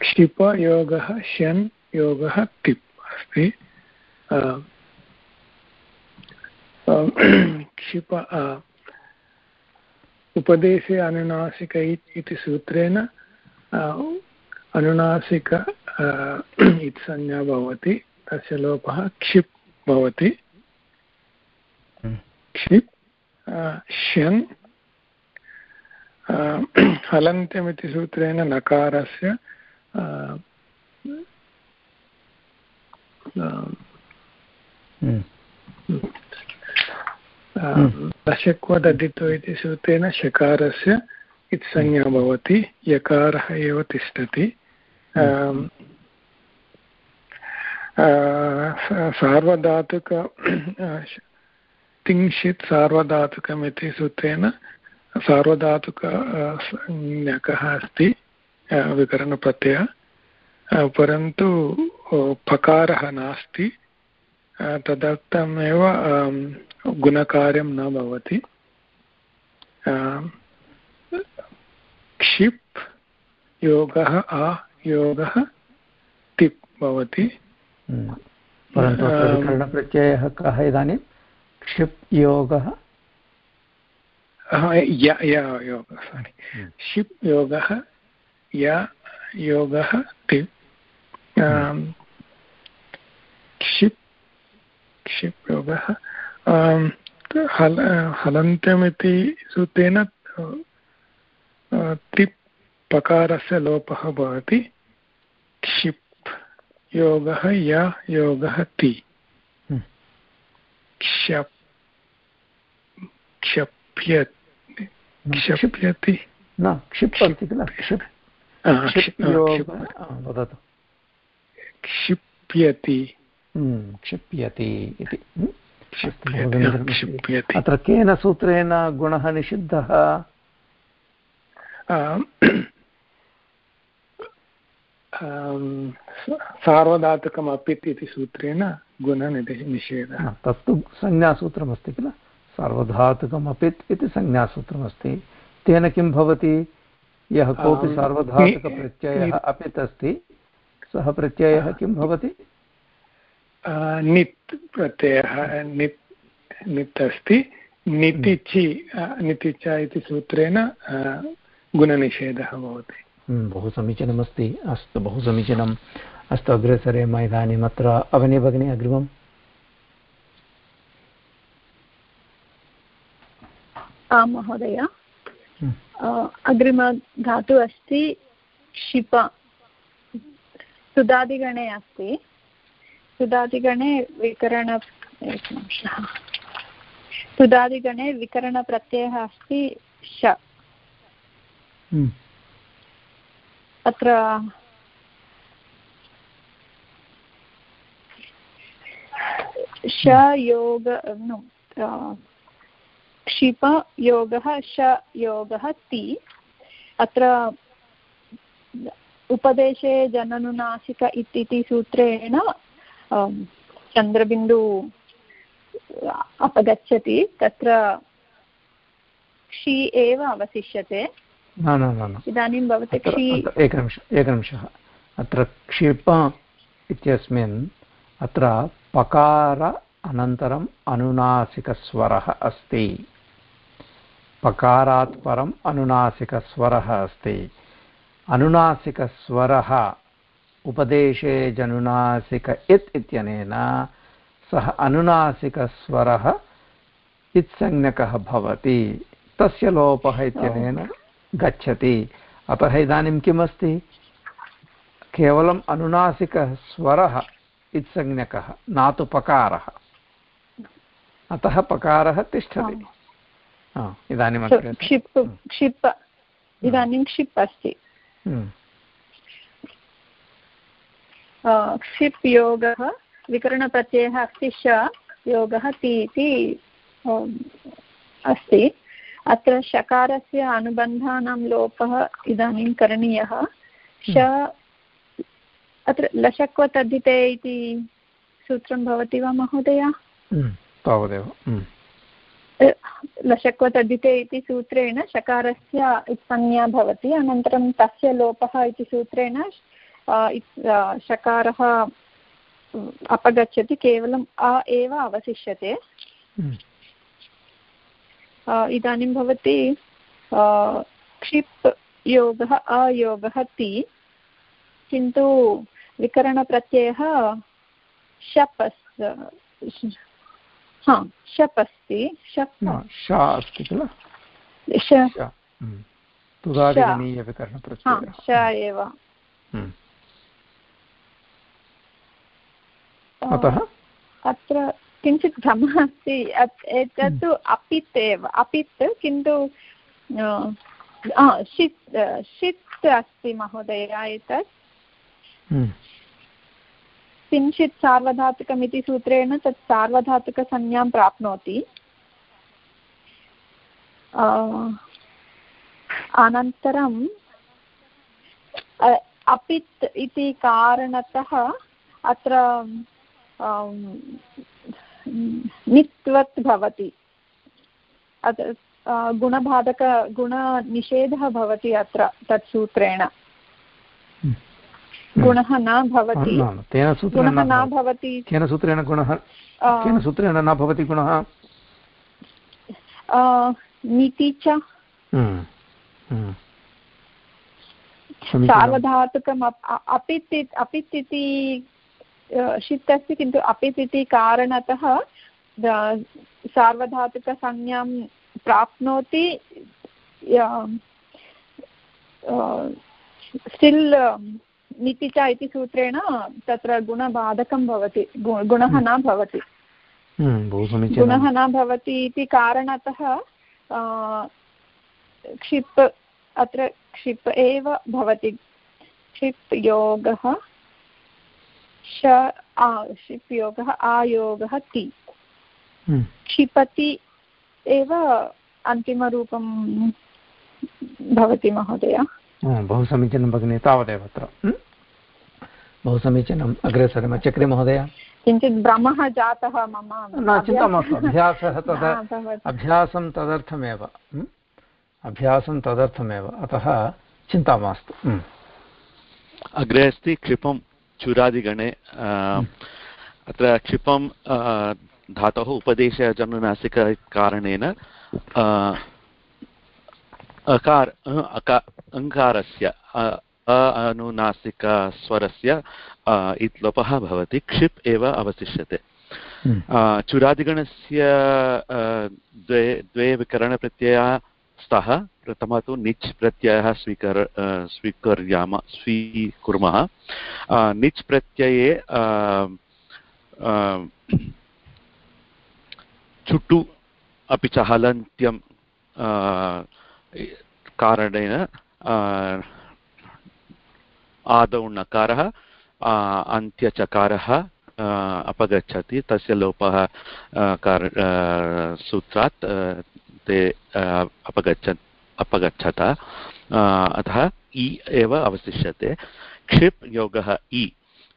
क्षिपयोगः शन् योगः तिप् अस्ति। क्षिप उपदेशे अनुनासिक इति सूत्रेण अनुनासिक इति संज्ञा भवति तस्य लोपः क्षिप् भवति। क्षिप् शन् हलन्त्यमिति सूत्रेण नकारस्य दशक्वदधितो इति सूत्रेण शकारस्य इत्संज्ञा भवति यकारः एव तिष्ठति। सार्वधातुक तिंशित् सार्वधातुकमिति सूत्रेण सार्वधातुक ज्ञकः अस्ति विकरणप्रत्ययः। परन्तु पकारः नास्ति। तदर्थमेव गुणकार्यं न भवति। क्षिप् योगः आ योगः तिप् भवति। परन्तु विकरणप्रत्ययः कः इदानीं? क्षिप् योगः? योगः सारि क्षिप् योगः य योगः तिप् क्षिप् क्षिप् योगः हल हलन्त्यमिति सूत्रेण तिप् पकारस्य लोपः भवति। क्षिप् योगः य योगः ति। क्षप् क्षप्य क्षप्यति। न किल? क्षिप् क्षिप्यति। क्षिप्यति इति। अत्र केन सूत्रेण गुणः निषिद्धः? सार्वधातुकम् अपित् इति सूत्रेण गुणनिषेधः तत्तु संज्ञासूत्रमस्ति किल? सार्वधातुकम् अपित् इति संज्ञासूत्रमस्ति। तेन किं भवति? यः कोऽपि सार्वधातुकप्रत्ययः अपित् अस्ति सः प्रत्ययः किं भवति? नित् प्रत्ययः नित् नित् अस्ति नितिचि नितिच इति सूत्रेण गुणनिषेधः भवति। बहु समीचीनमस्ति। अस्तु बहु समीचीनम्। अस्तु अग्रे सरेम इदानीम् अत्र। अवनी भगिनी अग्रिमम्। आं महोदय। अग्रिमधातुः अस्ति क्षिप। सुधादिगणे अस्ति। सुधादिगणे विकरण एकनिमिषः सुधादिगणे विकरणप्रत्ययः अस्ति श अत्र श योग नो क्षिप योगः श योगः ति अत्र उपदेशे जननुनासिक इति सूत्रेण चन्द्रबिन्दु अपगच्छति तत्र क्षि एव अवशिष्यते। न न न इदानीं भवति क्षि। एकनिमिषम् एकनिमिषः अत्र क्षिप इत्यस्मिन् अत्र पकार अनन्तरम् अनुनासिकस्वरः अस्ति। पकारात् परम् अनुनासिकस्वरः अस्ति। अनुनासिकस्वरः उपदेशे जनुनासिक इत् इत्यनेन सः अनुनासिकस्वरः इत्संज्ञकः भवति। तस्य लोपः इत्यनेन गच्छति। अतः इदानीं किमस्ति? केवलम् अनुनासिकः स्वरः इत्संज्ञकः न तु पकारः। अतः पकारः तिष्ठति। इदानीम् क्षिप् क्षिप् इदानीं क्षिप् अस्ति। क्षिप् योगः विकरणप्रत्ययः अस्ति श योगः ति इति अस्ति। अत्र शकारस्य अनुबन्धानां लोपः इदानीं करणीयः। श अत्र लशक्वतद्धिते इति सूत्रं भवति वा महोदय? तावदेव। लशक्वतद्धिते इति सूत्रेण शकारस्य संज्ञा भवति अनन्तरं तस्य लोपः इति सूत्रेण शकारः अपगच्छति केवलम् अ एव अवशिष्यते इदानीं भवति क्षिप् योगः अयोगः ति किन्तु विकरणप्रत्ययः शप् हा शप् अस्ति शप् अस्ति किल श एव अतः? अत्र किञ्चित् भ्रमः अस्ति। एतत्तु अपित् एव। अपित् किन्तु षित् षित् अस्ति महोदय एतत्। किञ्चित् सार्वधातुकमिति सूत्रेण तत् सार्वधातुकसंज्ञां प्राप्नोति। अनन्तरम् अपित् इति कारणतः अत्र नित्वत् भवति। गुणबाधक गुणनिषेधः भवति अत्र तत् सूत्रेण। गुणः न भवति। तेन गुणः न भवति। केन सूत्रेण गुणः? केन सूत्रेण न भवति गुणः? नीति च। सार्वधातुकम् अपित् अपित् इति षित् अस्ति किन्तु अपित् इति कारणतः सार्वधातुकसंज्ञां प्राप्नोति स्टिल् नितिच इति सूत्रेण तत्र गुणबाधकं भवति गुणः न भवति। गुणः न भवति इति कारणतः क्षिप् अत्र क्षिप् एव भवति। क्षिप् योगः श शिप् योगः आयोगः ति। क्षिपति एव अन्तिमरूपं भवति महोदय। बहु समीचीनं भगिनि तावदेव अत्र। बहु समीचीनम् अग्रे सरेम चक्रे महोदय। किञ्चित् भ्रमः जातः मम न चिन्ता मास्तु अभ्यासः तद् अभ्यासं तदर्थमेव। अभ्यासं तदर्थमेव अतः चिन्ता मास्तु। अग्रे अस्ति क्षिपं चुरादिगणे अत्र क्षिपं धातोः उपदेशजनुनासिककारणेन अकार अङ्कारस्य अनुनासिकस्वरस्य इत्लोपः भवति क्षिप् एव अवशिष्यते। चुरादिगणस्य द्वे द्वे विकरणप्रत्ययाः स्तः, प्रथमः तु निच् प्रत्ययः स्वीकर स्वीकुर्याम, स्वीकुर्मः। निच् प्रत्यये चुटु अपि च हलन्त्यं कारणेन आदौ णकारः अन्त्यचकारः अपगच्छति। तस्य लोपः कार सूत्रात् ते अपगच्छ अपगच्छत अतः इ एव अवशिष्यते। क्षिप् योगः इ।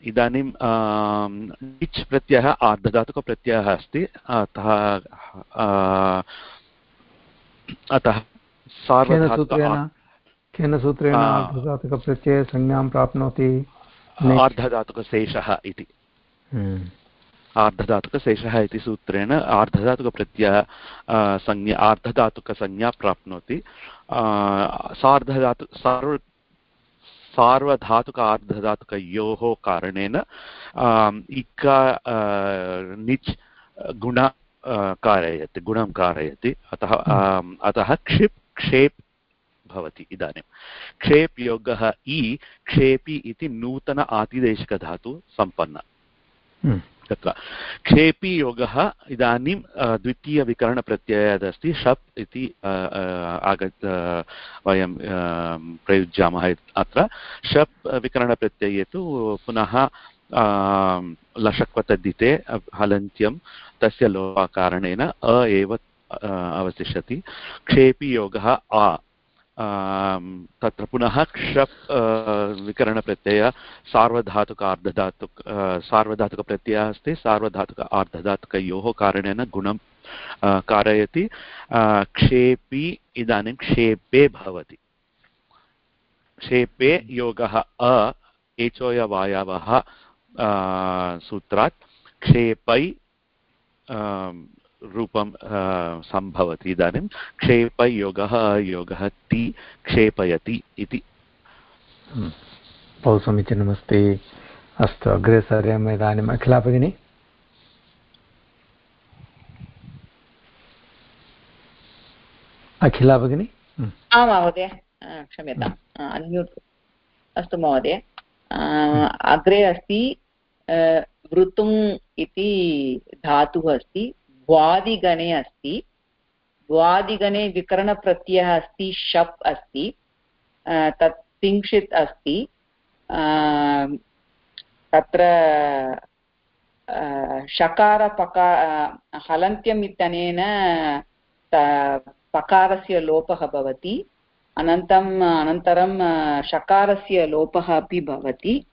इदानीं णिच् प्रत्ययः आर्धधातुकप्रत्ययः अस्ति। अतः अतः केन सूत्रेण आर्धधातुकप्रत्यये संज्ञां प्राप्नोति? आर्धधातुकशेषः इति। हम्म। आर्धधातुकशेषः इति सूत्रेण आर्धधातुकप्रत्ययः संज्ञा, आर्धधातुकसंज्ञा प्राप्नोति। सार्धधातु, सार्व सार्वधातुक आर्धधातुकयोः कारणेन इका निच् गुण कारयति, गुणं कारयति। अतः अतः क्षिप्, क्षेप् भवति इदानीं। क्षेप् योगः इ, क्षेपि इति नूतन आतिदेशिकधातु सम्पन्न। हम्म। तत्र क्षेपि योगः इदानीं द्वितीयविकरणप्रत्ययः शप् इति आग वयं प्रयुज्यामः अत्र। शप् विकरणप्रत्यये तु पुनः लषक्वतद्धिते हलन्त्यं, तस्य लोपकारणेन अ एव अवतिष्यति क्षेपि योगः आ। तत्र पुनः क्षप् विकरणप्रत्यय, सार्वधातुक अर्धधातुक सार्वधातुकप्रत्ययः अस्ति, सार्वधातुक अर्धधातुकयोः कारणेन गुणं कारयति क्षेपी, इदानीं क्षेपे भवति। क्षेपे योगः अ, एचोयवायवः सूत्रात्, क्षेपै रूपं सम्भवति. इदानीं क्षेपयोगः योगः ति क्षेपयति इति. हम्म। बहु समीचीनमस्ति अस्तु अग्रे सर्यम् इदानीम् अखिला भगिनी. अखिला भगिनी? हम्म। आम् महोदय. क्षम्यताम् अन्म्यूट् अस्तु महोदय. अग्रे अस्ति वृतुम् इति धातुः अस्ति. द्वादिगणे अस्ति। द्वादिगणे विकरणप्रत्ययः अस्ति, शप् अस्ति तत् तिंशित् अस्ति तत्र शकारपका हलन्त्यम् इत्यनेन पकारस्य लोपः भवति। अनन्तरम् अनन्तरं शकारस्य लोपः अपि भवति।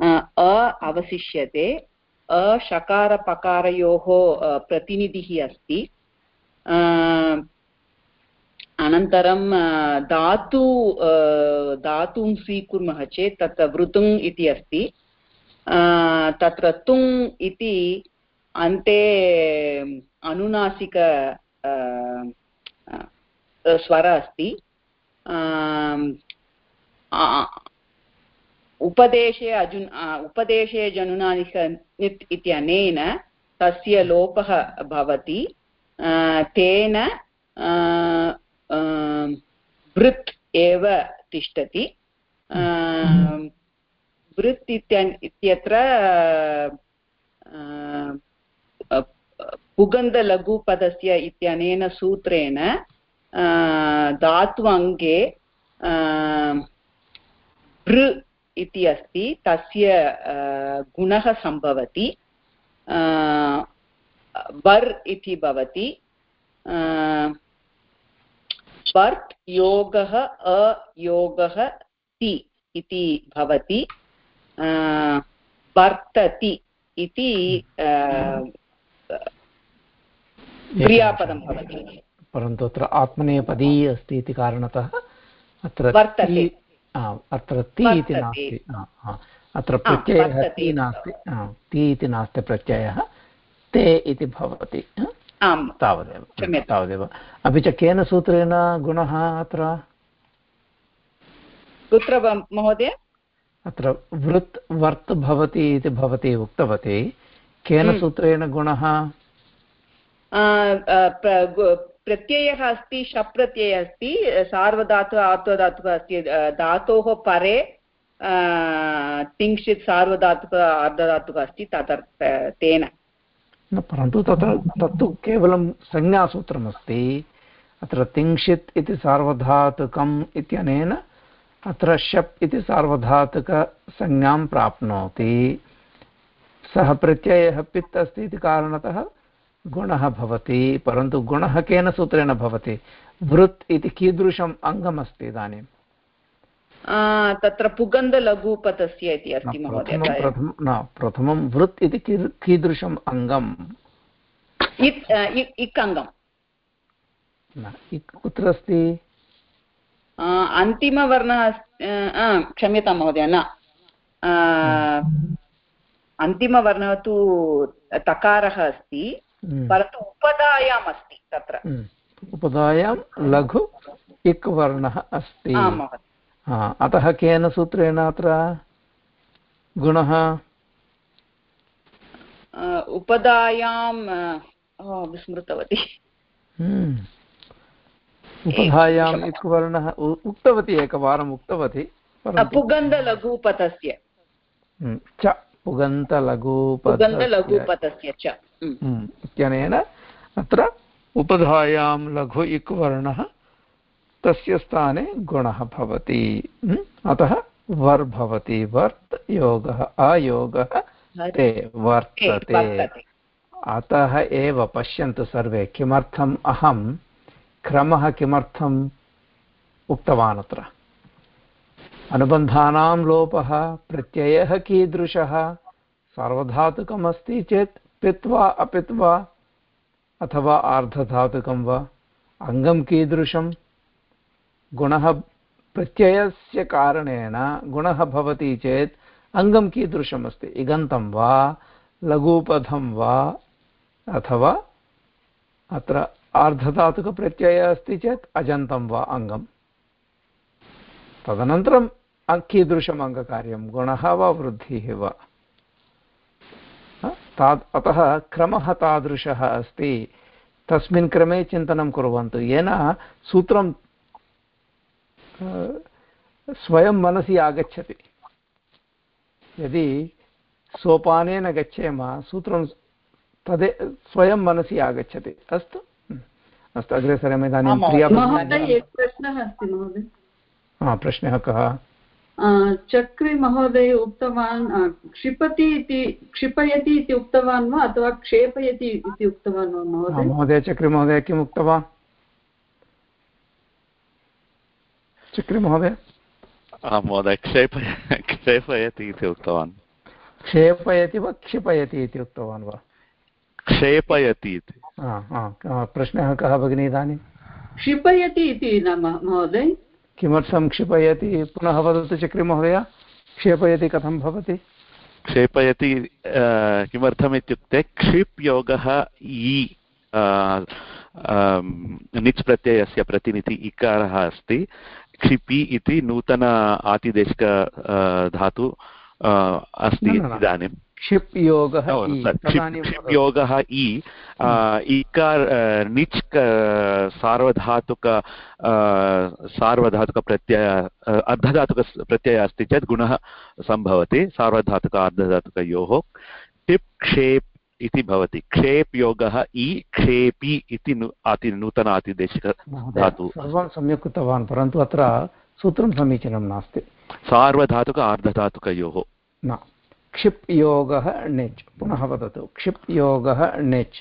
अ, अवशिष्यते। अशकारपकारयोः प्रतिनिधिः अस्ति। अनन्तरं धातु धातुं स्वीकुर्मः चेत् तत्र वृतुङ् इति अस्ति। तत्र तुङ् इति अन्ते अनुनासिक स्वर अस्ति। उपदेशे अजुन् उपदेशे जनुनानिक नित् इत्यनेन तस्य लोपः भवति तेन वृत् एव तिष्ठति वृत् इत्यत्र पुगन्धलघुपदस्य इत्यनेन सूत्रेण धातु अङ्गे भृ इति अस्ति। तस्य गुणः सम्भवति। वर् इति भवति। वर्त् योगः अयोगः ति इति भवति। वर्तति इति क्रियापदं भवति। परन्तु अत्र आत्मनेपदी अस्ति इति कारणतः अत्र वर्तते। अत्र ति इति नास्ति अत्र प्रत्ययः ति नास्ति ति इति नास्ति प्रत्ययः ते इति भवति तावदेव तावदेव। अपि च केन सूत्रेण गुणः अत्र? कुत्र महोदय? अत्र वृत् वर्त् भवति इति भवती उक्तवती केन हम्म। सूत्रेण गुणः? प्रत्ययः अस्ति शप् प्रत्ययः अस्ति, सार्वधातु आत्वधातुः अस्ति धातोः परे तिंशित् सार्वधातुक अर्धधातुकः अस्ति तदर्थ तेन। परन्तु तत्र, तत्तु केवलं संज्ञासूत्रमस्ति। अत्र तिंशित् इति सार्वधातुकम् इत्यनेन अत्र शप् इति सार्वधातुकसंज्ञां प्राप्नोति। सः प्रत्ययः पित् अस्ति इति कारणतः गुणः भवति परन्तु गुणः केन सूत्रेण भवति? वृत् इति कीदृशम् अङ्गमस्ति इदानीं तत्र पुगन्धलघुपथस्य इति अस्ति महोदय प्रथमं न प्रथमं वृत् इति कीदृशम् अङ्गम्? इक् अङ्गम् इक् कुत्र अस्ति? अन्तिमवर्णः क्षम्यतां महोदय न। अन्तिमवर्णः तु तकारः अस्ति। हम्म। परन्तु उपधायाम् अस्ति तत्र। उपधायां लघु इक् वर्णः अस्ति अतः केन सूत्रेण अत्र गुणः? उपधायां विस्मृतवती। हम्म। उपधायाम् इक् वर्णः उक्तवती एकवारम् उक्तवती पुगन्धलघुपथस्य च पुगन्तलघुपथस्य च। इत्यनेन अत्र उपधायां लघु इक् वर्णः तस्य स्थाने गुणः भवति। अतः वर् भवति। वर्त् योगः अयोगः ते वर्तते। अतः एव पश्यन्तु सर्वे किमर्थम् अहं क्रमः किमर्थम् उक्तवान् अत्र। अनुबन्धानां लोपः प्रत्ययः कीदृशः सार्वधातुकमस्ति चेत् पित्वा, अपित्वा, अथवा आर्धधातुकं वा। अङ्गं कीदृशं? गुणः प्रत्ययस्य कारणेन गुणः भवति चेत् अङ्गं कीदृशमस्ति? इगन्तं वा? लघुपथं वा? अथवा अत्र आर्धधातुकप्रत्ययः अस्ति चेत् अजन्तं वा अङ्गं तदनन्तरं कीदृशम् अङ्गकार्यं? गुणः वा वृद्धिः वा? ताद् अतः क्रमः तादृशः अस्ति। तस्मिन् क्रमे चिन्तनं कुर्वन्तु। येन सूत्रं स्वयं मनसि आगच्छति। यदि सोपानेन गच्छेम सूत्रं तदे स्वयं मनसि आगच्छति। अस्तु। अस्तु अग्रे सरेम इदानीं प्रिया प्रश्नः अस्ति महोदय। प्रश्नः कः? चक्री महोदय उक्तवान् क्षिपति इति क्षिपयति इति उक्तवान् वा अथवा क्षेपयति इति उक्तवान् वा महोदय? महोदय चक्री महोदय किम् उक्तवान्? चक्री महोदय महोदय क्षेपय क्षेपयति इति उक्तवान्। क्षेपयति वा क्षिपयति इति उक्तवान् वा? क्षेपयति इति। प्रश्नः कः भगिनी इदानीं? क्षिपयति इति न महोदय? किमर्थं क्षिपयति? पुनः वदतु चक्रिमहोदय क्षेपयति कथं भवति? क्षेपयति किमर्थम् इत्युक्ते क्षिप् योगः इ निच् प्रत्ययस्य प्रतिनिधि इकारः अस्ति। क्षिपि इति नूतन आतिदेशिक धातु अस्ति इदानीं क्षिप् योगः क्षिप् योगः इ इकार निच् सार्वधातुक सार्वधातुकप्रत्यय अर्धधातुकप्रत्ययः अस्ति चेत् गुणः सम्भवति सार्वधातुक अर्धधातुकयोः। टिप् क्षेप् इति भवति। क्षेप् योगः इ क्षेपि इति अति नूतन अतिदेशिक धातु सर्वं सम्यक् कृतवान् परन्तु अत्र सूत्रं समीचीनं नास्ति। सार्वधातुक अर्धधातुकयोः। न। क्षिप् योगः णिच् पुनः वदतु क्षिप् योगः णिच्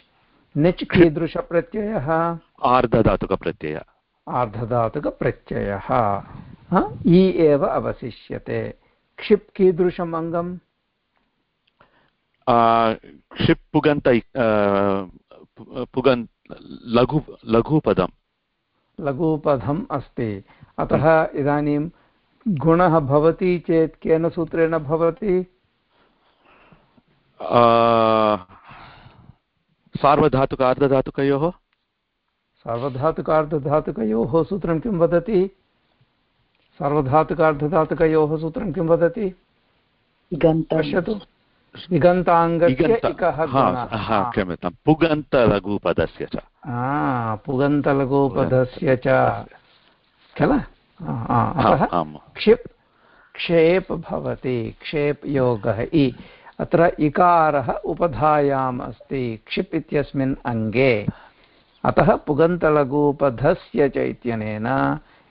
णिच् कीदृशप्रत्ययः? आर्धधातुकप्रत्ययः। आर्धधातुकप्रत्ययः। इ एव अवशिष्यते। क्षिप् कीदृशम् अङ्गम्? क्षिप् पुगन्त पुगन् लघु लघुपदं लघुपदम् अस्ति। अतः इदानीं गुणः भवति चेत् केन सूत्रेण भवति? सार्वधातुकार्धधातुकयोः? सार्वधातुकार्धधातुकयोः सूत्रं किं वदति? सार्वधातुकार्धधातुकयोः सूत्रं किं वदति? पश्यतु। क्षम्यतां पुगन्तलघुपदस्य च। पुगन्तलघुपदस्य च। किल क्षिप् क्षेप् भवति क्षेप् योगः इ। अत्र इकारः उपधायाम् अस्ति क्षिप् इत्यस्मिन् अङ्गे। अतः पुगन्तलघूपधस्य च इत्यनेन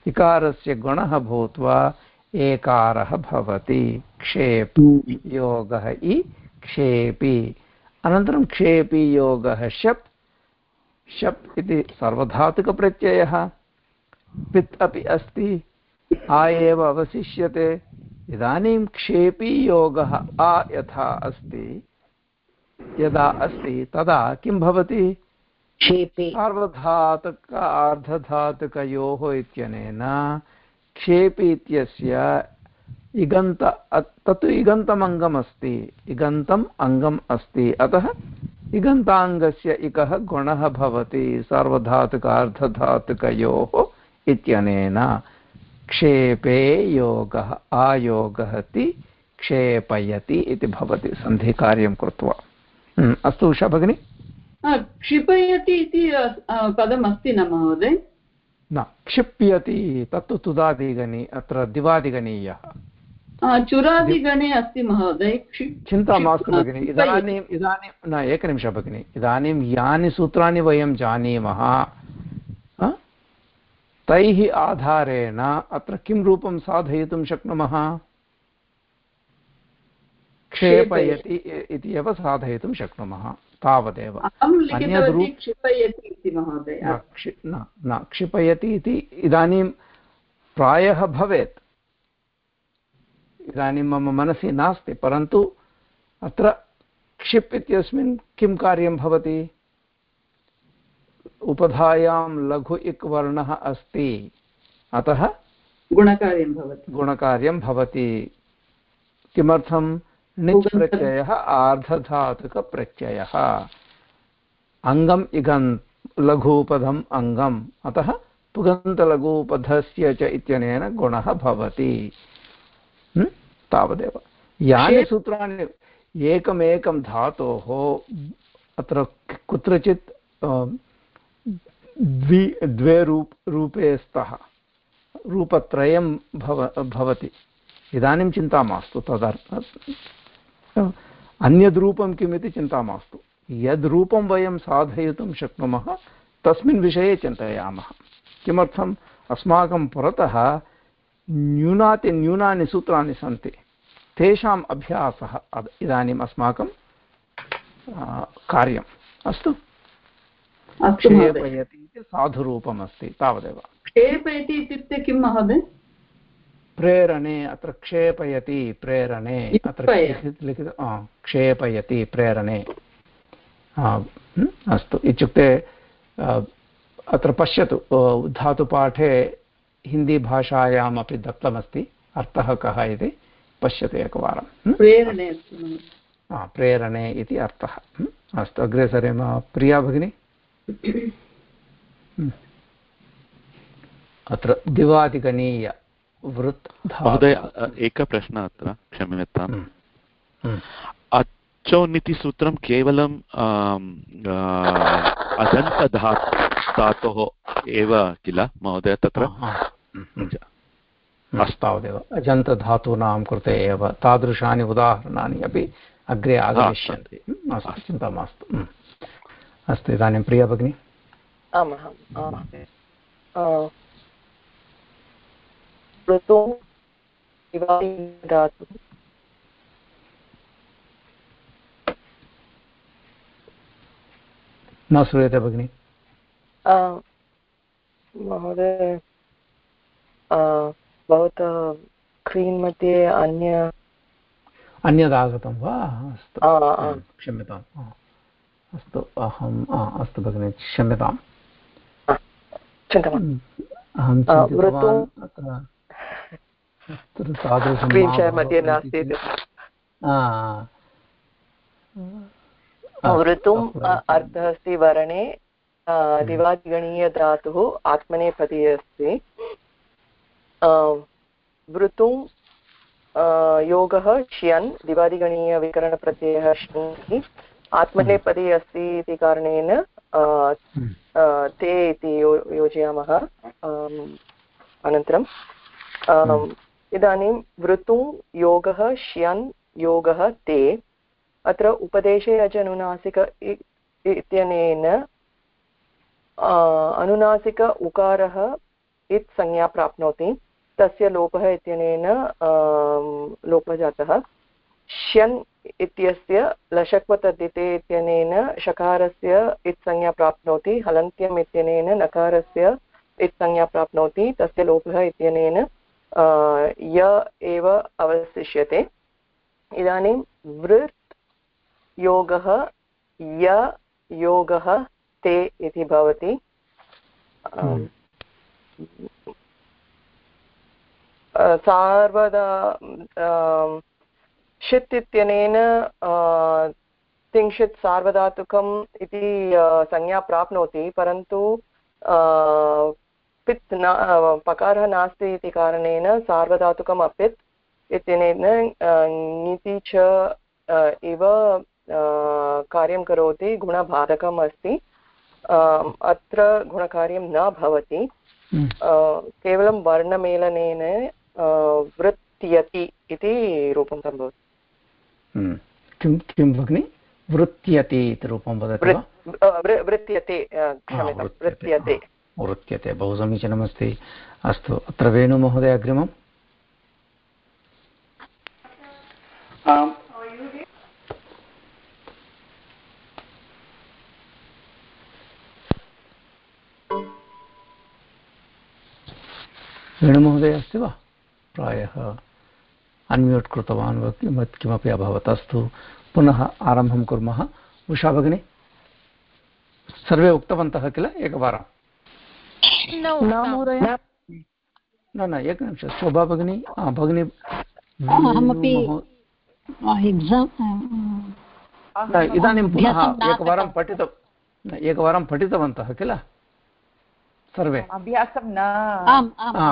इकारस्य गुणः भूत्वा एकारः भवति। क्षेप् योगः इ क्षेपि। अनन्तरं क्षेपि योगः शप्। शप् इति सर्वधातुकप्रत्ययः। पित् अपि अस्ति। आ एव अवशिष्यते। इदानीं क्षेपी योगः आ यथा अस्ति। यदा अस्ति तदा किं भवति? सार्वधातुक अर्धधातुकयोः इत्यनेन क्षेपि इत्यस्य इगन्त तत्तु इगन्तम् अङ्गम् अस्ति इगन्तम् अङ्गम् अस्ति। अतः इगन्ताङ्गस्य इकः गुणः भवति। सार्वधातुक अर्धधातुकयोः इत्यनेन। क्षेपे योगः आयोगः ति क्षेपयति इति भवति सन्धिकार्यं कृत्वा अस्तु उषा भगिनि क्षिपयति इति पदम् अस्ति न महोदय न क्षिप्यति तत्तु तुदादिगणी अत्र दिवादिगणीयः चुरादिगणे अस्ति महोदय चिन्ता मास्तु भगिनि इदानीम् इदानीं न एकनिमिषः भगिनि इदानीं यानि सूत्राणि वयं जानीमः तैः आधारेण अत्र किं रूपं साधयितुं शक्नुमः? क्षेपयति. इति एव साधयितुं शक्नुमः तावदेव। न क्षिपयति इति इदानीं प्रायः भवेत्। इदानीं मम मनसि नास्ति परन्तु अत्र क्षिप् इत्यस्मिन् किं कार्यं भवति? उपधायां लघु इक् वर्णः अस्ति। अतः गुणकार्यं भवति। गुणकार्यं भवति। किमर्थं? प्रत्ययः आर्धधातुकप्रत्ययः। अङ्गम् इगन् लघूपधम् अङ्गम्। अतः पुगन्तलघूपधस्य च इत्यनेन गुणः भवति। तावदेव। यानि सूत्राणि एकमेकं धातोः अत्र कुत्रचित् द्वि, द्वे रूप, रूपे स्तः। रूपत्रयं भव, भवति। इदानीं चिन्ता मास्तु तदर्थ अन्यद् रूपं किम् इति चिन्ता मास्तु। यद् रूपं वयं साधयितुं शक्नुमः, तस्मिन् विषये चिन्तयामः। किमर्थम्? अस्माकं पुरतः न्यूनातिन्यूनानि सूत्राणि सन्ति। तेषाम् अभ्यासः इदानीम् अस्माकं कार्यम्। अस्तु। क्षेपयति इति साधुरूपमस्ति तावदेव। क्षेपयति इत्युक्ते किं महोदय? प्रेरणे अत्र क्षेपयति प्रेरणे अत्र लिखित क्षेपयति प्रेरणे। अस्तु इत्युक्ते अत्र पश्यतु धातुपाठे हिन्दीभाषायामपि दत्तमस्ति अर्थः कः इति पश्यतु एकवारं प्रेरणे प्रेरणे इति अर्थः अस्तु अग्रे सरेम प्रिया भगिनी। अत्र दिवादिगणीय वृत् महोदय एकः प्रश्नः अत्र क्षम्यताम्। हम्म। हम्म। अचोनितिसूत्रं केवलं अदन्तधा धातोः एव किल महोदय तत्र? तावदेव अजन्तधातूनां कृते एव तादृशानि उदाहरणानि अपि अग्रे आगमिष्यन्ति। चिन्ता मास्तु। अस्तु इदानीं प्रिया भगिनी। आम् ऋतु धातु न श्रूयते भगिनि। महोदय भवतः स्क्रीन् मध्ये अन्य अन्यदागतं वा? अस्तु। क्षम्यताम्। अस्तु अहम् अस्तु भगिनि क्षम्यताम्। अहं मध्ये नास्ति ऋतुम् अर्थः अस्ति वर्णे दिवादिगणीयधातुः आत्मनेपदी अस्ति। वृतुं योगः श्यन् दिवादिगणीयविकरणप्रत्ययः श्नि आत्मनेपदी अस्ति इति कारणेन हम्म। ते इति यो योजयामः अनन्तरं हम्म। इदानीं वृतुं योगः श्यन् योगः ते अत्र उपदेशे अज अनुनासिक इत्यनेन अनुनासिक उकारः इत् संज्ञा प्राप्नोति तस्य लोपः इत्यनेन लोपः जातः श्यन् इत्यस्य लशक्वतद्धिते इत्यनेन शकारस्य इत्संज्ञा प्राप्नोति हलन्त्यम् इत्यनेन नकारस्य इत्संज्ञा प्राप्नोति तस्य लोपः इत्यनेन य एव अवशिष्यते इदानीं वृत् योगः य योगः ते इति भवति सार्वदा षित् इत्यनेन तिंशित् सार्वधातुकम् इति संज्ञा प्राप्नोति परन्तु पित् न पकारः नास्ति इति कारणेन सार्वधातुकम् अपित् इत्यनेन ङिति च इव कार्यं करोति गुणबाधकम् अस्ति अत्र गुणकार्यं न भवति हम्म। केवलं वर्णमेलनेन वृत्यति इति रूपं सम्भवति। किं किं भगिनि? वृत्यते इति रूपं वदति वृत्यते क्षम्यतां वृत्यते वृत्यते। बहु समीचीनमस्ति। अस्तु अत्र वेणुमहोदय अग्रिमम्। वेणुमहोदय अस्ति वा? प्रायः। अन्म्यूट् कृतवान् किमपि अभवत् अस्तु। पुनः आरम्भं कुर्मः। उषा भगिनी सर्वे उक्तवन्तः किल? एकवारं। न। न एकनिमिषं शोभा भगिनी भगिनी अहमपि इदानीं पुनः एकवारं पठित एकवारं पठितवन्तः किल? सर्वे। अभ्यासं न।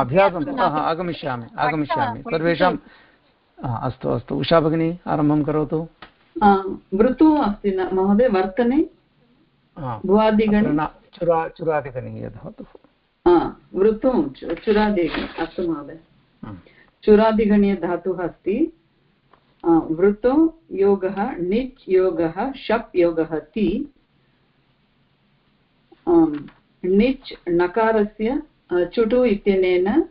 अभ्यासं पुनः आगमिष्यामि आगमिष्यामि। सर्वेषां अस्तु अस्तु. उषा भगिनी आरम्भं करोतु. वृतु अस्ति न महोदय वर्तने? चुरा चुरादिगणीय धातुः वृतु चुरादिगण अस्तु महोदय. चुरादिगणीयधातुः अस्ति. वृतो योगः णिच् योगः शप् योगः ति. णिच् नकारस्य चुटु इत्यनेन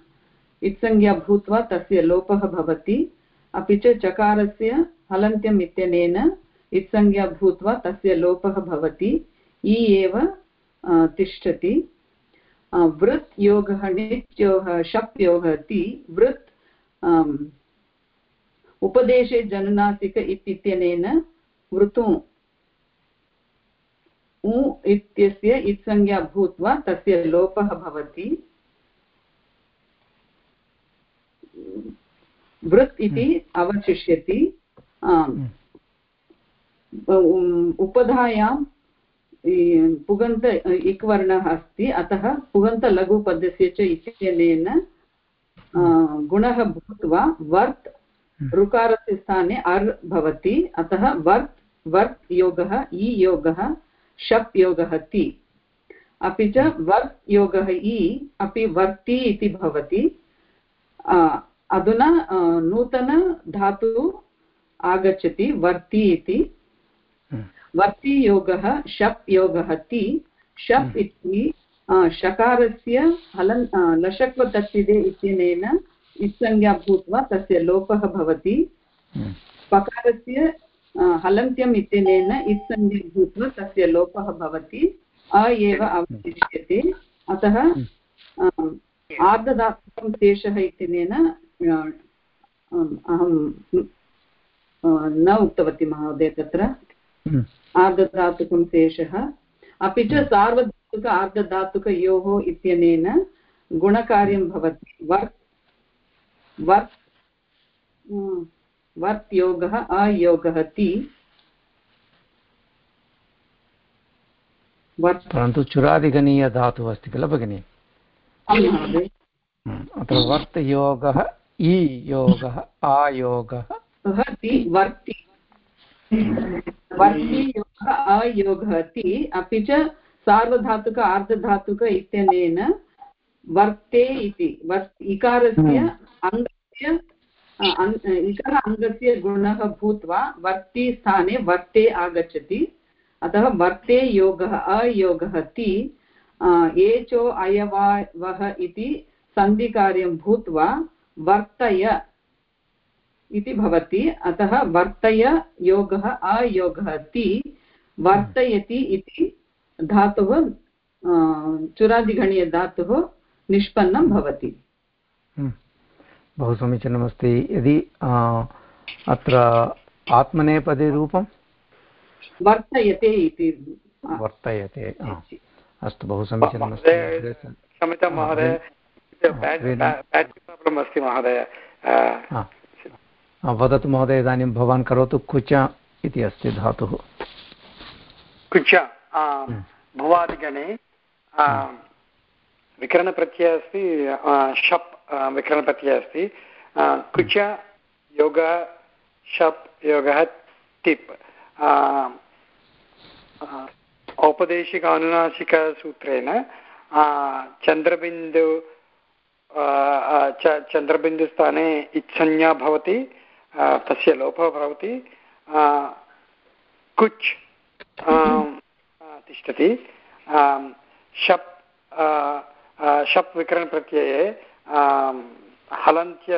इत्संज्ञा भूत्वा तस्य लोपः भवति. अपि च चकारस्य हलन्त्यम् इत्यनेन इत्संज्ञा भूत्वा तस्य लोपः भवति। इ एव तिष्ठति। वृत् योगः योगः शप् योगः ति वृत् उपदेशे जनुनासिक इत्यनेन वृतु। उ इत्यस्य इत्संज्ञा भूत्वा तस्य लोपः भवति। वृत् इति हम्म। अवशिष्यति हम्म। उपधायां पुगन्त इक्वर्णः अस्ति अतः पुगन्तलघुपदस्य च इत्यनेन गुणः भूत्वा वर्त् हम्म। ऋकारस्य स्थाने अर् भवति अतः वर्त् वर्त् योगः इ योगः शप् योगः ति अपि च वर्त् योगः इ अपि वर्ति इति भवति अधुना नूतनधातुः आगच्छति वर्ति इति। हम्म। वर्ति योगः शप् योगः ति। शप् हम्म। इति शकारस्य हलन् लशक्वतत्तिदे इत्यनेन इत्संज्ञा भूत्वा तस्य लोपः भवति। हम्म। पकारस्य हलन्त्यम् इत्यनेन इत्सन्धि भूत्वा तस्य लोपः भवति। अ एव अवशिष्यते। अतः आर्धधातुकं शेषः इत्यनेन अहं न उक्तवती महोदय तत्र। हम्म। आर्धधातुकं शेषः। अपि च सार्वधातुक आर्धधातुकयोः इत्यनेन गुणकार्यं भवति। वर् वर् वर्त् योगः अयोगः ति। परन्तु चुरादिगणीयधातुः अस्ति किल भगिनि? हम्म, अत्र वर्त् योगः इ योगः आयोगः। वर्ति वर्ति। योगः अयोगः ति अपि च सार्वधातुक आर्धधातुक इत्यनेन वर्ते इति। वर् इकारस्य हम्म। अङ्गस्य इकार अङ्गस्य गुणः भूत्वा वर्ति स्थाने वर्ते आगच्छति। अतः वर्ते योगः अयोगः ति एचो अयवावः इति सन्धिकार्यं भूत्वा वर्तय इति भवति। अतः वर्तय योगः अयोगः ति वर्तयति इति धातुः चुरादिगणीयधातुः निष्पन्नं भवति। हम्म। बहु समीचीनमस्ति। यदि अत्र आत्मनेपदे रूपं? वर्तयते इति। वर्तयते अस्तु बहु समीचीनमस्ति। क्षम्यतां महोदय। प्राब्लम् अस्ति महोदय. वदतु महोदय इदानीं भवान् करोतु कुच इति अस्ति धातुः। कुच? भुवादिगणे विकरणप्रत्ययः अस्ति शप् विकरणप्रत्ययः अस्ति। कुच योगः शप् योगः टिप्। औपदेशिक अनुनासिकसूत्रेण चन्द्रबिन्दु चन्द्रबिन्दुस्थाने इत्संज्ञा भवति तस्य लोपः भवति कुच् तिष्ठति शप् शप् विकरणप्रत्यये हलन्त्य,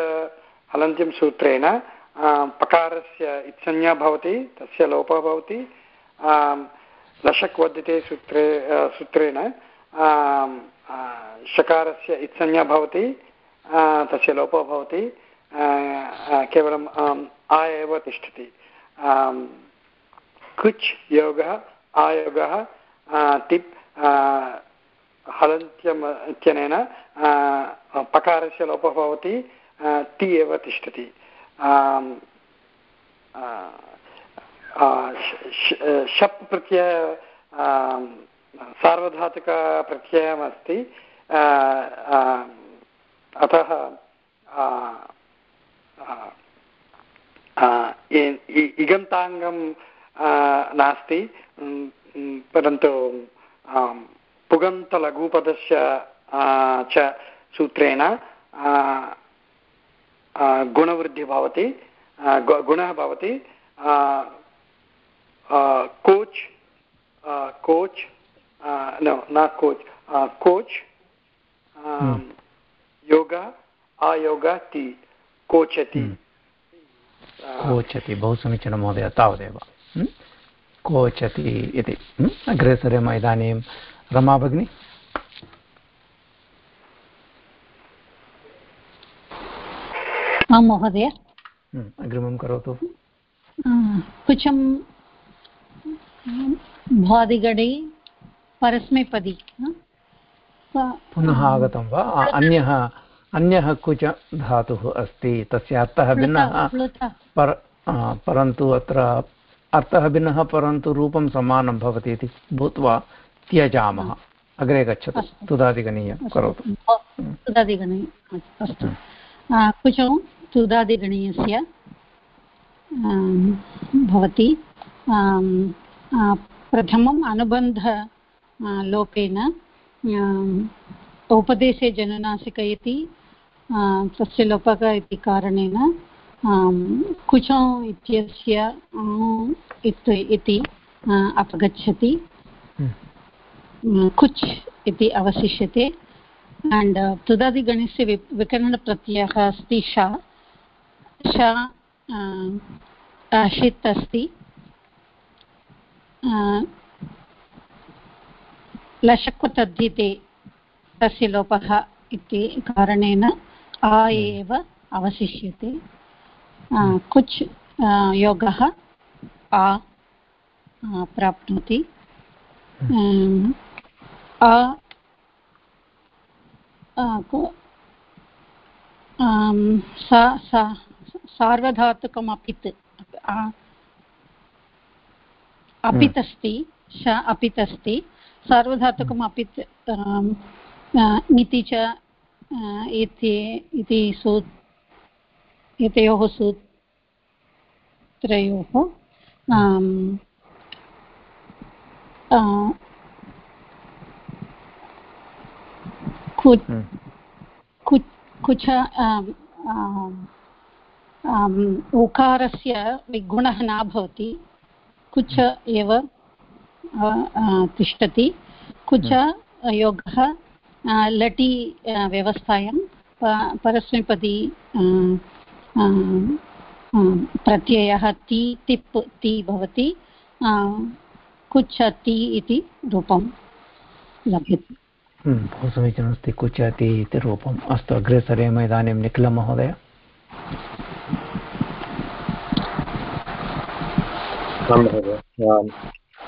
हलन्त्यं सूत्रेण पकारस्य इत्संज्ञा भवति, तस्य लोपः भवति लशक् वद्यते सूत्रे सूत्रेण शकारस्य इत्संज्ञा भवति तस्य लोपः भवति केवलम् आ एव तिष्ठति। कुच् योगः आयोगः टिप् हलन्त्यम् इत्यनेन पकारस्य लोपः भवति ति एव तिष्ठति। शप् प्रत्यय सार्वधातुकप्रत्ययमस्ति अतः इगन्ताङ्गं नास्ति परन्तु पुगन्तलघुपदस्य च सूत्रेण गुणवृद्धिः भवति गुणः भवति कोच् कोच् no not coach. Uh, coach um, yoga ayoga कोचति कोचति बहु समीचीनं महोदय तावदेव कोचति इति अग्रे सरेम इदानीं रमा भगिनी आं महोदय अग्रिमं करोतु कुचं भ्वादिगणे परस्मैपदी पुनः आगतं वा? अन्यः अन्यः कुच धातुः अस्ति तस्य अर्थः भिन्नः। पर परन्तु अत्र अर्थः भिन्नः परन्तु रूपं समानं भवति इति भूत्वा त्यजामः। अग्रे गच्छतु तुदादिगणीय करोतु। अस्तु। कुचौ तुदादिगणीयस्य भवति। प्रथमम् अनुबन्ध लोपेन उपदेशे जननासिक इति तस्य लोपः इति कारणेन कुचौ इत्यस्य इति अपगच्छति कुच् इति अवशिष्यते अण्ड् तुदादिगणस्य वि विकरणप्रत्ययः अस्ति श श षित् अस्ति लशक्वतद्धिते तस्य लोपः इति कारणेन आ एव अवशिष्यते। कुच् योगः आ प्राप्नोति। सार्वधातुकमपित्। अपित् अस्ति श अपित् अस्ति सार्वधातुकम् अपित् इति च इति सू एतयोः सूत्रयोः कुच उकारस्य गुणः न भवति। कुच एव तिष्ठति। कुच योगः लटि व्यवस्थायां परस्मैपदी प्रत्ययः ति तिप् ति भवति। कुच्छति इति रूपं लभ्यते। बहु समीचीनमस्ति कुचति इति रूपम्। अस्तु अग्रे सरेम इदानीं आं महोदय।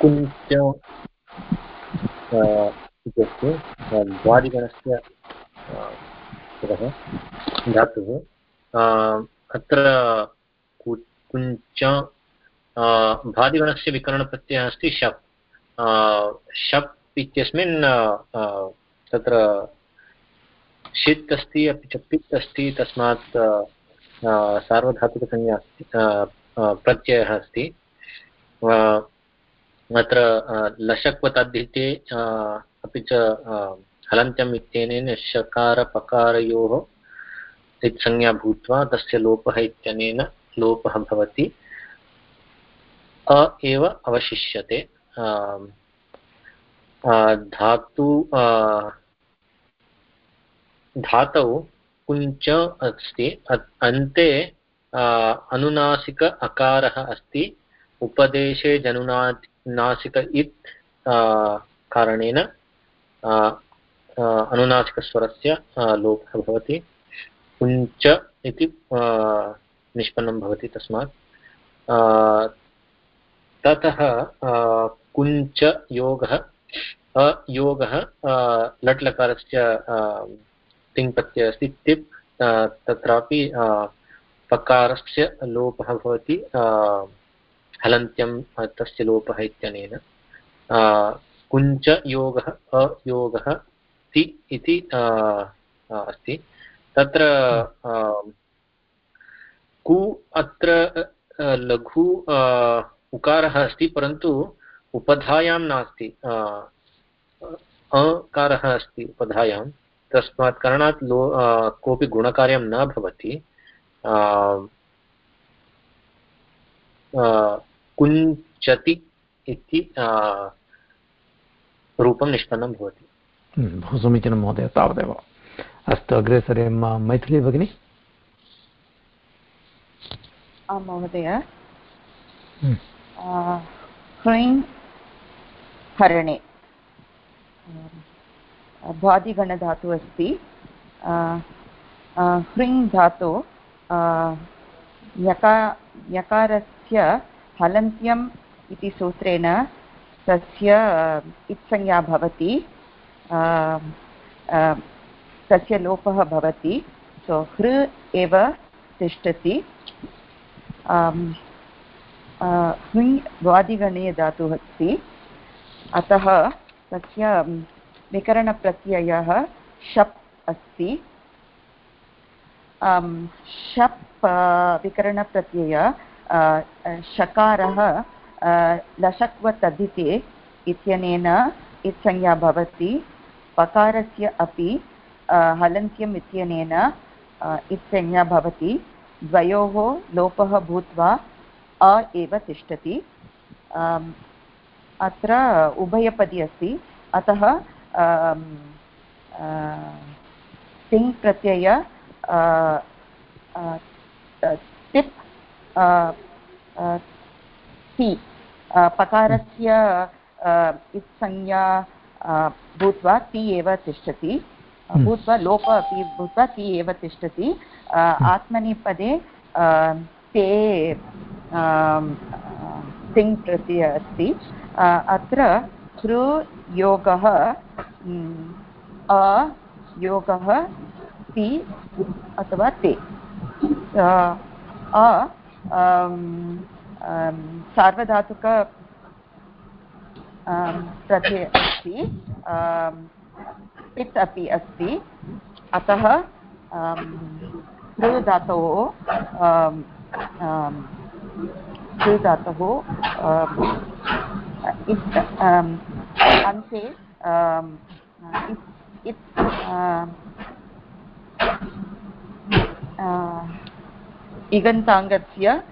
कुञ्च इत्यस्य द्वादिगणस्य धातुः अत्र कुञ्च भादिगणस्य विकरणप्रत्ययः अस्ति शप् शप् इत्यस्मिन् तत्र षित् अस्ति अपि च पित् अस्ति तस्मात् सार्वधातुकसंज्ञा अस्ति प्रत्ययः अस्ति अत्र लशक्वतद्धिते अपि च हलन्त्यम् इत्यनेन शकारपकारयोः संज्ञा भूत्वा तस्य लोपः इत्यनेन लोपः भवति। अ एव अवशिष्यते। धातु धातौ कुञ्च अस्ति। अन्ते अनुनासिक अकारः अस्ति। उपदेशे जनुना नासिक इत् कारणेन अनुनासिकस्वरस्य लोपः भवति। कुञ्च इति निष्पन्नं भवति तस्मात्। ततः कुञ्च योगः, अयोगः लट्लकारस्य तिङ्प्रत्ययः अस्ति। तिप् तत्रापि पकारस्य लोपः भवति। हलन्त्यं तस्य लोपः इत्यनेन कुञ्च योगः, अयोगः ति इति अस्ति। तत्र कु अत्र लघु उकारः अस्ति, परन्तु उपधायां नास्ति अकारः अस्ति उपधायां। तस्मात् कारणात् लो कोऽपि गुणकार्यं न भवति। कुञ्चति इति रूपं निष्पन्नं भवति। हम्म, बहु समीचीनं महोदय तावदेव। अस्तु अग्रे सरें मैथिली भगिनी? आं महोदय। हम्म। ह्रीं हरणे। भ्वादिगणधातुः अस्ति। ह्रीं धातु यका यकारस्य हलन्त्यम् इति सूत्रेण तस्य इत्संज्ञा भवति तस्य लोपः भवति, सो हृ एव तिष्ठति। ह्ञ् द्वादिगणे धातुः अस्ति। अतः तस्य विकरणप्रत्ययः शप् अस्ति। शप् विकरणप्रत्यय शकारः लशक्वतदिते इत्यनेन इत्संज्ञा भवति। पकारस्य अपि हलन्त्यम् इत्यनेन इत्संज्ञा भवति। द्वयोः लोपः भूत्वा अ एव तिष्ठति। अत्र उभयपदी अस्ति। अतः तिङ् प्रत्यय तिप् ति पकारस्य इत्संज्ञा भूत्वा ति एव तिष्ठति। हम्म। भूत्वा लोप अपि भूत्वा ति एव तिष्ठति। आत्मनिपदे ते तिङ् प्रति अस्ति। अत्र तृ योगः अ योगः ति अथवा ते। अ सार्वधातुक प्रत्यय अस्ति पित् अपि अस्ति। अतः तृ कृ धातुः अन्ते इगन्ताङ्गस्य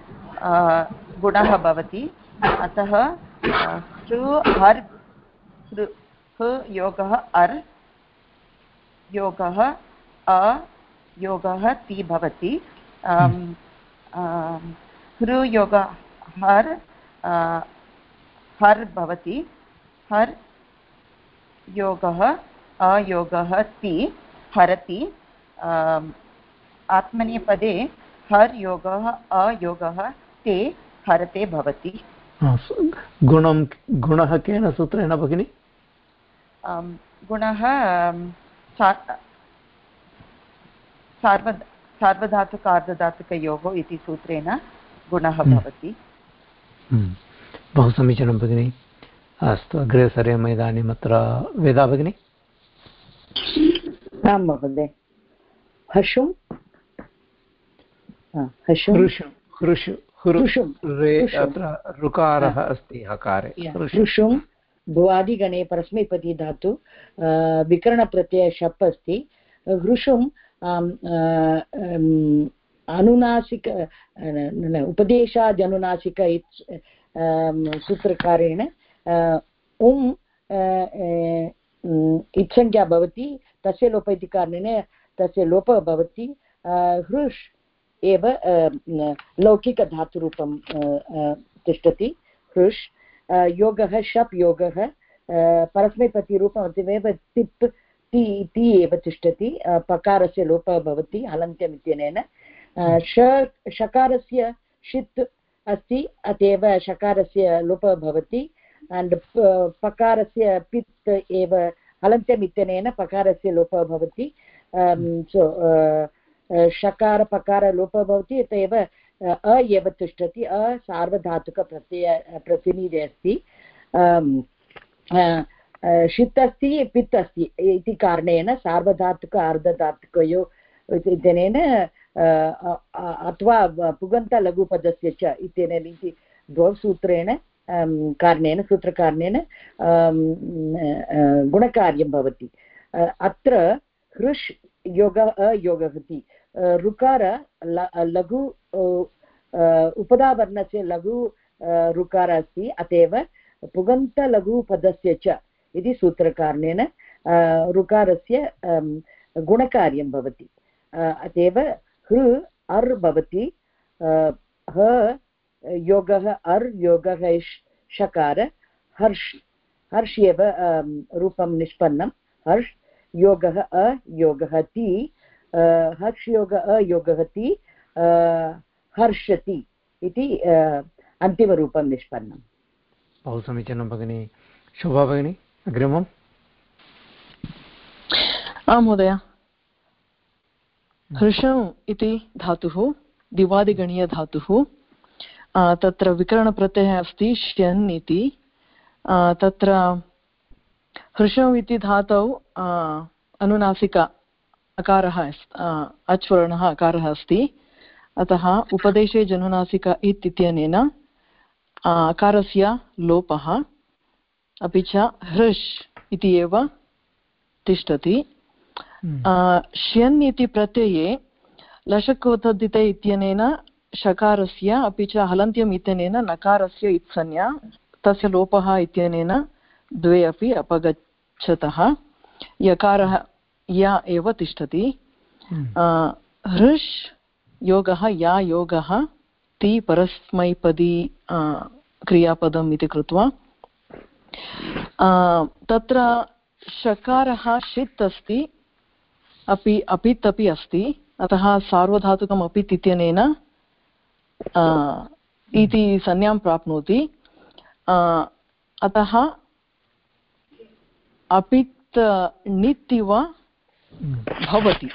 गुणः भवति। अतः हृ हर् हृ योगः, अर्, योगः, अ, योगः, ति भवति। हृयोग हर् हर् भवति। हर्, योगः अयोगः ति, हरति। आत्मनेपदे हर् योगः अयोगः ते हरते भवति। गुणं गुणः केन सूत्रेण भगिनि? गुणः सार्व सार्वधातुकार्धधातुकयोः इति सूत्रेण गुणः हम्म। भवति। हम्म। बहु समीचीनं भगिनि। अस्तु अग्रे सरेम इदानीम् अत्र वेदा भगिनि? आं महोदय। अत्र ऋकारः अस्ति हकारे हृषुं। भुवादिगणे परस्मैपदी धातु विकरणप्रत्यय शप् अस्ति। हृषुं अनुनासिक उपदेशादनुनासिक सूत्रकारेण उम् इत्संज्ञा भवति तस्य लोप इति कारणेन तस्य लोपः भवति। हृष् एव लौकिकधातुरूपं तिष्ठति। हृष् योगः शप् योगः परस्मैपतिरूपमतिमेव तिप् ति इति एव तिष्ठति। पकारस्य लोपः भवति हलन्त्यम् इत्यनेन। श शकारस्य षित् अस्ति अत एव शकारस्य लोपः भवति। अण्ड् पकारस्य पित् एव हलन्त्यम् इत्यनेन पकारस्य लोपः भवति। सो शकारपकारलोपः भवति अत एव, अ एव तिष्ठति, अ सार्वधातुकप्रत्यय प्रतिनिधि अस्ति। षित् अस्ति पित् अस्ति इति कारणेन, सार्वधातुक अर्धधातुकयो इत्यनेन अथवा पुगन्तलघुपदस्य च इत्यनेन इति द्वौ सूत्रेण कारणेन, सूत्रकारणेन गुणकार्यं भवति। अत्र हृष्, योगः अयोगः इति ऋकार लघु उपदावर्णस्य लघु ऋकार अस्ति अत एव पुगन्तलघुपदस्य च इति सूत्रकारणेन ऋकारस्य गुणकार्यं भवति अत एव हृ अर् भवति ह योगः अर् योगः षकार हर्ष हर्ष एव रूपं निष्पन्नं हर्ष योगः अयोगः ति हर्षयोग अयोगः ति हर्षति इति अन्तिमरूपं निष्पन्नम्। बहु समीचीनं भगिनि। शोभा भगिनी अग्रिमम्? आं महोदय। हृषम् इति धातुः दिवादिगणीयधातुः तत्र विकरणप्रत्ययः अस्ति श्यन् इति। तत्र हृषौ इति धातौ अनुनासिका अकारः अच्वर्णः अकारः अस्ति। अतः उपदेशे जनुनासिका इत् इत्यनेन अकारस्य लोपः अपि च हृष् इति एव तिष्ठति। हम्म। श्यन् इति प्रत्यये लशकोतद्धिते इत्यनेन शकारस्य अपि च हलन्त्यम् इत्यनेन नकारस्य इत्संज्ञा तस्य लोपः इत्यनेन द्वे अपि अपगच्छतः। यकारः या एव तिष्ठति। हम्म। हृष् योगः या योगः ति परस्मैपदी क्रियापदम् इति कृत्वा। तत्र शकारः षित् अस्ति अपि अपित् अपि अस्ति अतः सार्वधातुकम् अपित् इत्यनेन इति संज्ञां प्राप्नोति। अतः अपित् णित् इव भवति।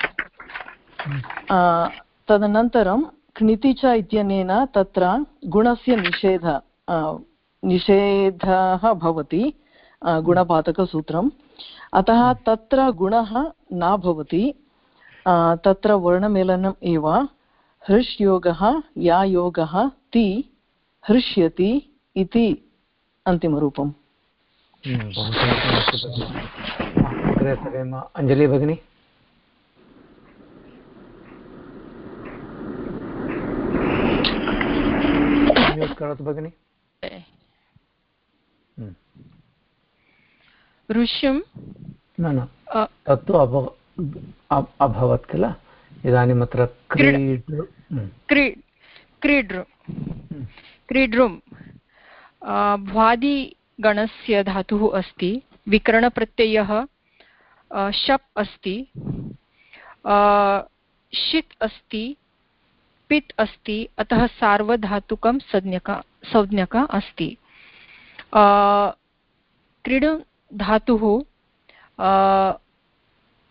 तदनन्तरं क्णिति च इत्यनेन तत्र गुणस्य निषेध निषेधः भवति गुणपातकसूत्रम्। अतः तत्र गुणः न भवति तत्र वर्णमेलनम् एव। हृष्योगः, या योगः, ति हृष्यति इति अन्तिमरूपम्। अञ्जलि भगिनी? करोतु भगिनि। ऋष्यं न न। तत्तु अभ अभवत् किल? इदानीम् अत्र क्रीड् क्रीड् भ्वादिगणस्य धातुः अस्ति। विकरणप्रत्ययः शप् अस्ति षित् अस्ति, पित् अस्ति, अतः सार्वधातुकं संज्ञक संज्ञक अस्ति। क्रीड धातुः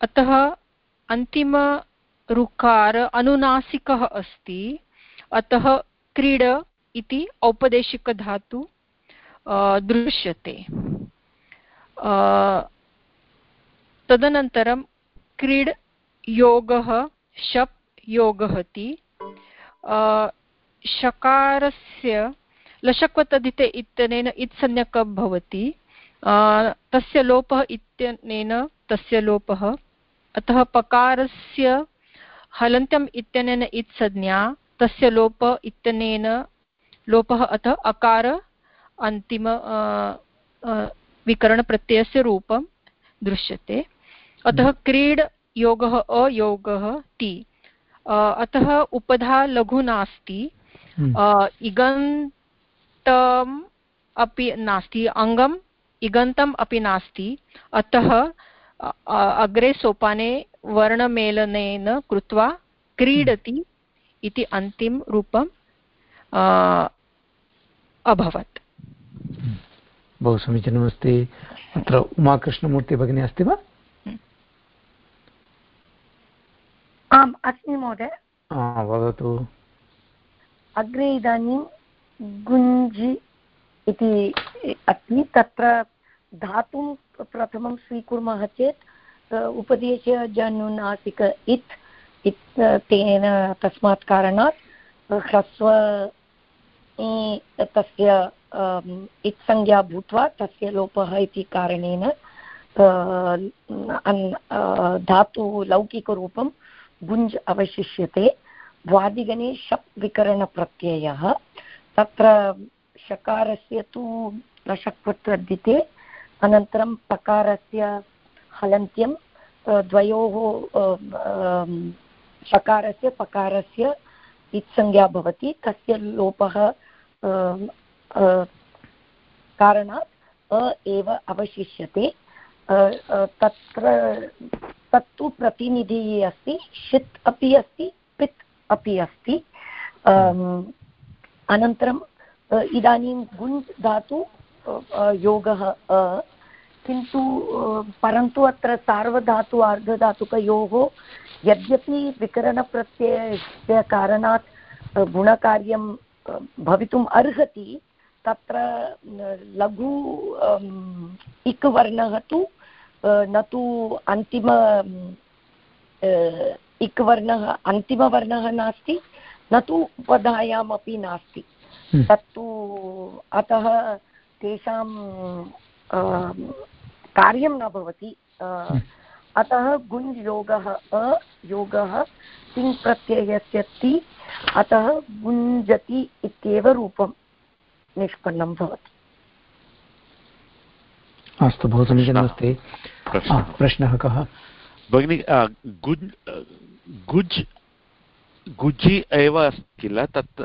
अतः अन्तिमऋकार अनुनासिकः अस्ति, अतः क्रीड इति औपदेशिकधातु दृश्यते। तदनन्तरं क्रीड् योगः, शप् योगः इति शकारस्य लशक्वतदिते इत्यनेन इत्संज्ञक भवति। तस्य लोपः इत्यनेन तस्य लोपः। अतः पकारस्य हलन्त्यम् इत्यनेन इत्संज्ञा तस्य लोप इत्यनेन लोपः अतः अकार अन्तिम विकरणप्रत्ययस्य रूपं दृश्यते। अतः क्रीड योगः अयोगः ति। अतः उपधा लघु नास्ति। हम्म। इगन्तम् अपि नास्ति। अङ्गम् इगन्तम् अपि नास्ति। अतः अग्रे सोपाने वर्णमेलनेन कृत्वा क्रीडति इति अन्तिमरूपम् अभवत्। बहु समीचीनमस्ति। अत्र उमाकृष्णमूर्ति भगिनी अस्ति वा? आम् अस्मि महोदय। वदतु। अग्रे इदानीं गुञ्जि इति अस्ति तत्र धातुं प्रथमं स्वीकुर्मः चेत् उपदेशः जनुनासिक इत् इत् तेन तस्मात् कारणात् ह्रस्व तस्य इत्संज्ञा भूत्वा तस्य लोपः इति कारणेन धातुः लौकिकरूपं गुञ्ज् अवशिष्यते। द्वादिगणे शप् विकरणप्रत्ययः तत्र शकारस्य तु लशक्वत्वर्धिते अनन्तरं पकारस्य हलन्त्यं द्वयोः शकारस्य पकारस्य इत्संज्ञा भवति। तस्य लोपः कारणात् अ एव अवशिष्यते। तत्र तत्तु प्रतिनिधिः अस्ति, षित् अपि अस्ति, पित् अपि अस्ति। अनन्तरं इदानीं गुञ् धातु योगः किन्तु परन्तु अत्र सार्वधातु अर्धधातुकयोः यद्यपि विकरणप्रत्ययस्य कारणात् गुणकार्यं भवितुम् अर्हति, तत्र लघु इक् वर्णः तु न तु अन्तिम इक् वर्णः अन्तिमवर्णः नास्ति न तु उपधायामपि नास्ति हम्म। तत्तु अतः तेषां कार्यं न भवति हम्म। अतः गुञ् योगः अयोगः तिङ् प्रत्ययस्य ति अतः गुञ्जति इत्येव रूपं निष्पन्नं भवति अस्तु बहु समीचीनमस्ति प्रश्नः। कः? भगिनि गुज् गुज् गुजि एव अस्ति किल? तत्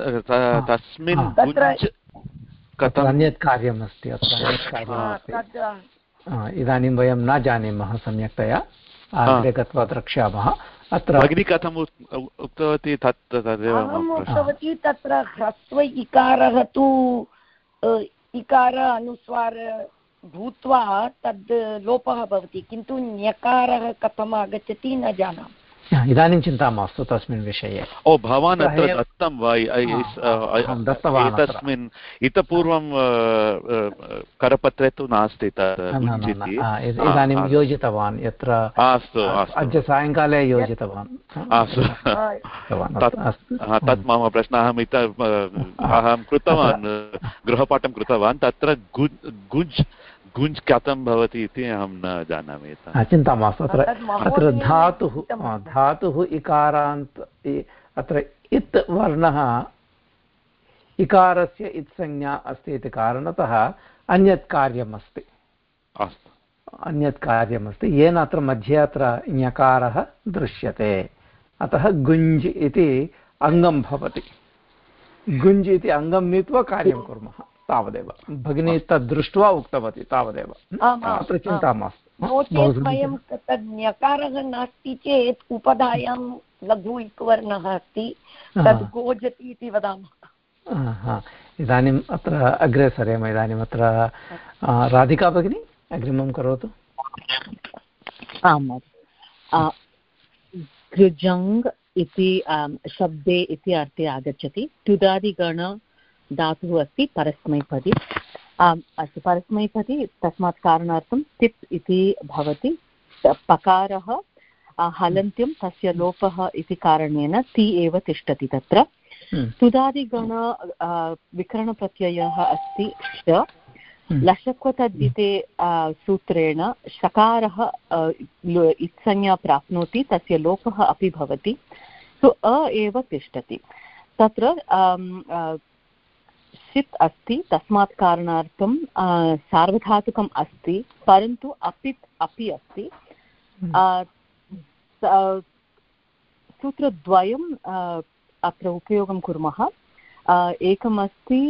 तस्मिन् गुज् कथम्? अन्यत् कार्यम् अस्ति अत्र अन्यत् कार्यमस्ति इदानीं वयं न जानीमः सम्यक्तया। अग्रे गत्वा द्रक्ष्यामः अत्र भगिनी कथम् उक्तवती तत् तदेव उक्तवती तत्र ह्रस्व इकारः तु इकार अनुस्वार भूत्वा तद् लोपः भवति किन्तु न्यकारः कथम् आगच्छति न जानामि। इदानीं चिन्ता मास्तु तस्मिन् विषये। ओ भवान् अत्र दत्तं वा? एतस्मिन् इतः पूर्वं करपत्रे तु नास्ति इदानीं योजितवान् यत्र अस्तु अद्य सायङ्काले योजितवान्। अस्तु। तत् मम प्रश्नः अहम् इत अहं कृतवान् गृहपाठं कृतवान् तत्र गुज् गुञ्ज् कथं भवति इति अहं न जानामि चिन्ता मास्तु अत्र अत्र धातुः धातुः इकारान्त अत्र इत् वर्णः इकारस्य इत्संज्ञा अस्ति इति कारणतः अन्यत् कार्यमस्ति। अस्तु। अन्यत् कार्यमस्ति। येन अत्र मध्ये अत्र ञकारः दृश्यते। अतः गुञ्ज् इति अङ्गं भवति। गुञ्ज् इति अङ्गं नीत्वा कार्यं कुर्मः। तावदेव। भगिनी तद् दृष्ट्वा उक्तवती तावदेव। अत्र चिन्ता मास्तु। नो चेत् वयं तद् ञकारः नास्ति चेत् उपधायां लघु इक्वर्णः अस्ति तद् गोजति इति वदामः। इदानीम् अत्र अग्रे सरेम इदानीम् अत्र राधिका भगिनी अग्रिमं करोतु। आम् गृजङ् इति शब्दे इति अर्थे आगच्छति। तुदादिगण धातुः अस्ति परस्मैपदी। अस्तु परस्मैपदी तस्मात् कारणार्थं तिप् इति भवति। पकारः हलन्त्यं तस्य लोपः इति कारणेन ति एव तिष्ठति तत्र। हम्म। तुदादिगण विकरणप्रत्ययः अस्ति च। हम्म। लशक्वतद्धिते सूत्रेण शकारः इत्संज्ञा प्राप्नोति तस्य लोपः अपि भवति। सो अ एव तिष्ठति। तत्र सित् अस्ति तस्मात् कारणार्थं सार्वधातुकम् अस्ति परन्तु अपित् अपि अस्ति हम्म। सूत्रद्वयं अत्र उपयोगं कुर्मः एकमस्ति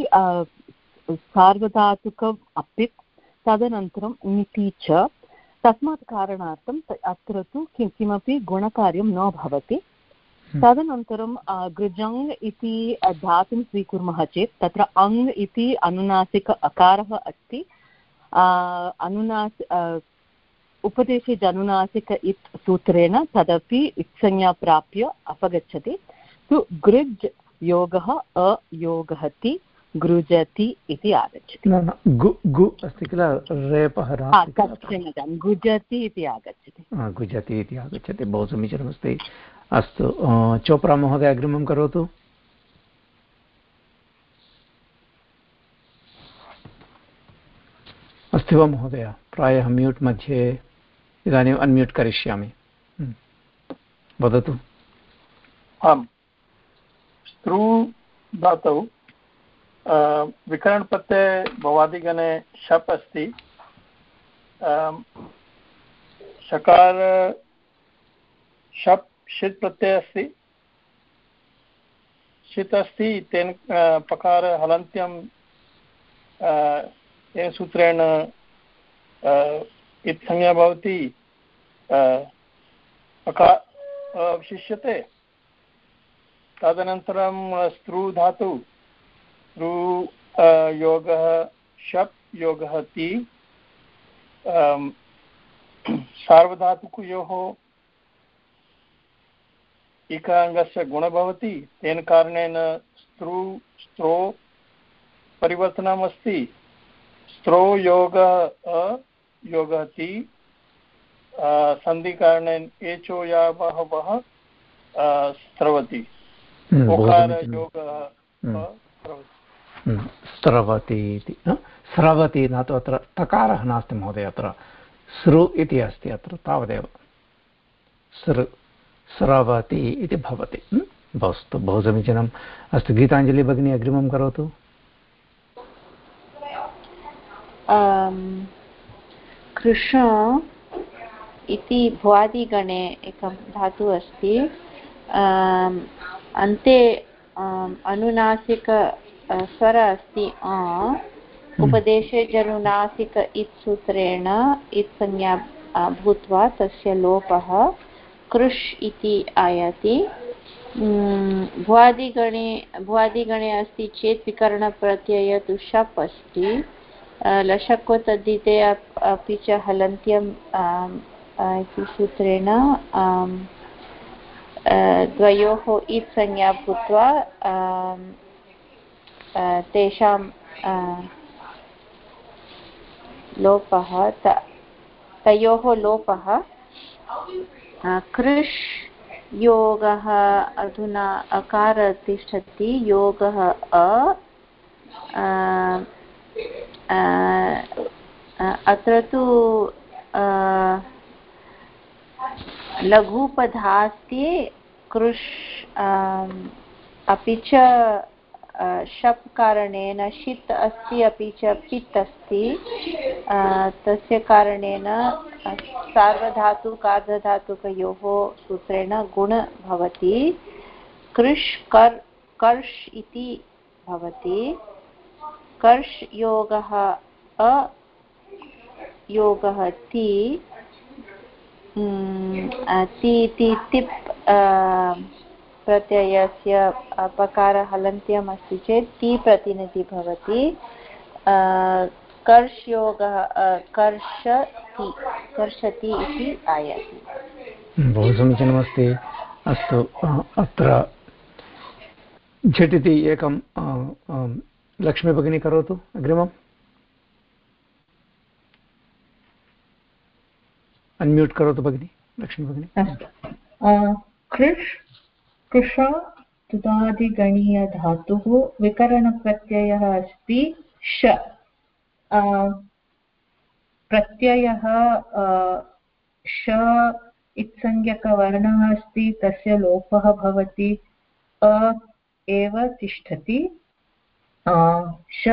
सार्वधातुकम् अपित् तदनन्तरं निति च तस्मात् कारणार्थम् अत्र तु किं किमपि गुणकार्यं न भवति। तदनन्तरं गृजङ् इति धातुं स्वीकुर्मः चेत् तत्र अङ् इति अनुनासिक अकारः अस्ति। अनुनास उपदेशे जनुनासिक इत् सूत्रेण तदपि इत्संज्ञा प्राप्य अपगच्छति। तु गृज् योगः अयोगः ति गृजति इति आगच्छति। अस्ति किल? रेपः गुजति इति आगच्छति। गुजति इति आगच्छति। बहु समीचीनमस्ति। अस्तु चोप्रा महोदय अग्रिमं करोतु। अस्ति वा महोदय? प्रायः म्यूट् मध्ये इदानीम् अन्म्यूट् करिष्यामि। वदतु। आम्। स्त्रु धातौ भवादिगणे शप् अस्ति। शकार, शप् षित् प्रत्ययः अस्ति षित् अस्ति तेन पकार हलन्त्यं तेन सूत्रेण इत्संज्ञा भवति पकार अवशिष्यते। तदनन्तरं स्त्रु धातु, स्त्रु योगः, शप्, योगः ति सार्वधातुकयोः इकाङ्गस्य गुणः भवति तेन कारणेन स्त्रु स्त्रो परिवर्तनमस्ति। स्त्रो योगः अ योगः ति सन्धिकारणेन एचो या बहवः स्रवति स्रवति इति स्रवति न तु अत्र तकारः नास्ति महोदय अत्र सृ इति अस्ति अत्र तावदेव। सृ स्रवति इति भवति। अस्तु बहु समीचीनम्। अस्तु गीताञ्जलि भगिनी अग्रिमं करोतु। कृष्ण इति भुवादिगणे एकं धातुः अस्ति। अन्ते अनुनासिक स्वर अस्ति उपदेशे जनुनासिक इत्सूत्रेण इत्संज्ञा भूत्वा तस्य लोपः। कृष् इति आयाति। भुवादिगणे भुवादिगणे अस्ति चेत् विकरणप्रत्यय तु शप् अस्ति। लशक्व तद्धिते अपि च हलन्त्यम् इति सूत्रेण द्वयोः इत् संज्ञा भूत्वा तेषां लोपः तयोः लोपः। कृष् योगः अधुना अकार तिष्ठति योगः अ अत्र तु लघुपधास्ति कृष् अपि च शप् कारणेन षित् अस्ति अपि च पित् अस्ति। तस्य कारणेन सार्वधातु कार्धधातुकयोः सूत्रेण गुण भवति। कृष् कर्, कर्ष् इति भवति। कर्ष योगः अयोगः ति। ति इति तिप् प्रत्ययस्य पकारः हलन्त्यम् अस्ति चेत् ति प्रतिनिधि भवति। कर्षयोगः कर्षति कर्षति इति आयाति। बहु समीचीनमस्ति। अस्तु अत्र झटिति एकं लक्ष्मीभगिनी करोतु अग्रिमम्। अन्म्यूट् करोतु भगिनि लक्ष्मीभगिनी। अस्तु। कृष् कृष तुदादिगणीयधातुः विकरणप्रत्ययः अस्ति श. प्रत्ययः श इत्संज्ञकवर्णः अस्ति, तस्य लोपः भवति, अ एव तिष्ठति। श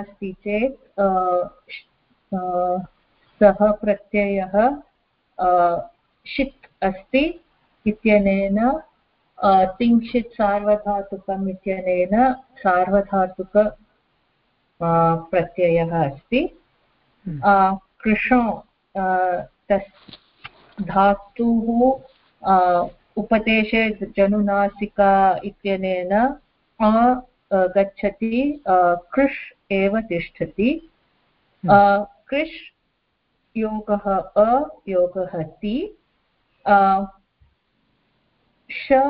अस्ति चेत् सः प्रत्ययः षित् अस्ति इत्यनेन तिङ्क्षित् सार्वधातुकम् इत्यनेन सार्वधातुक प्रत्ययः अस्ति हम्म। कृषौ तस् धातुः उपदेशे जनुनासिका इत्यनेन अ गच्छति कृष् एव तिष्ठति हम्म। कृष् योगः अयोगः ति श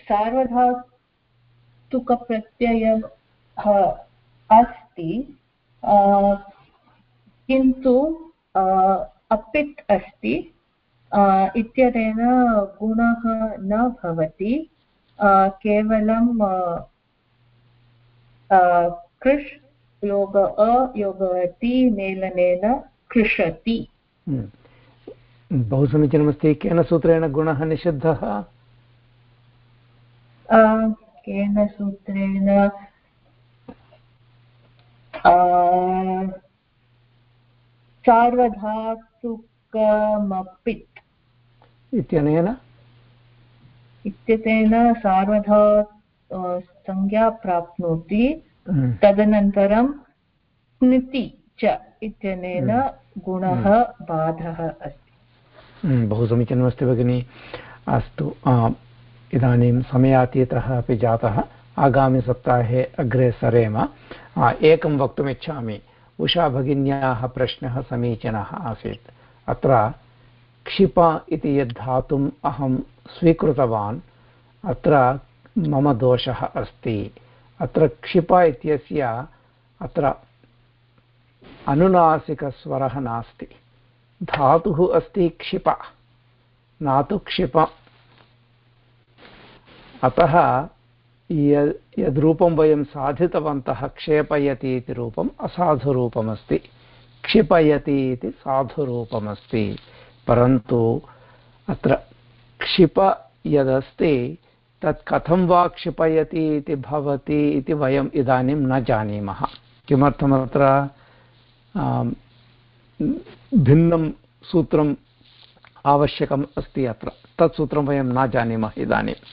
सार्वधातुकप्रत्ययः अस्ति किन्तु अपित् अस्ति इत्यनेन गुणः न भवति केवलं कृष्, योग अयोगवति मेलनेन कृषति हम्म। बहु समीचीनमस्ति केन सूत्रेण गुणः निषिद्धः केन सूत्रेण सार्वधातुकमपित् इत्यनेन इत्यनेन सार्वधा संज्ञा प्राप्नोति हम्म। तदनन्तरं स्निति च इत्यनेन हम्म। गुणः। बाधः अस्ति बहु समीचीनमस्ति भगिनि। अस्तु इदानीं समयातीतः अपि जातः। आगामिसप्ताहे अग्रे सरेम। एकं वक्तुमिच्छामि। उषा भगिन्याः प्रश्नः समीचीनः आसीत्। अत्र क्षिप इति यद् धातुम् अहं स्वीकृतवान्, अत्र मम दोषः अस्ति। अत्र क्षिप इत्यस्य अत्र अनुनासिकस्वरः नास्ति। धातुः अस्ति क्षिप। न तु क्षिप। अतः यद् यद्रूपं वयं साधितवन्तः क्षेपयति इति रूपम् असाधुरूपमस्ति। क्षिपयति इति साधुरूपमस्ति। परन्तु अत्र क्षिप यदस्ति, तत् कथं वा क्षिपयति इति भवति इति वयम् इदानीं न जानीमः। किमर्थमत्र भिन्नं सूत्रम् आवश्यकम् अस्ति अत्र। तत् सूत्रं वयं न जानीमः इदानीम्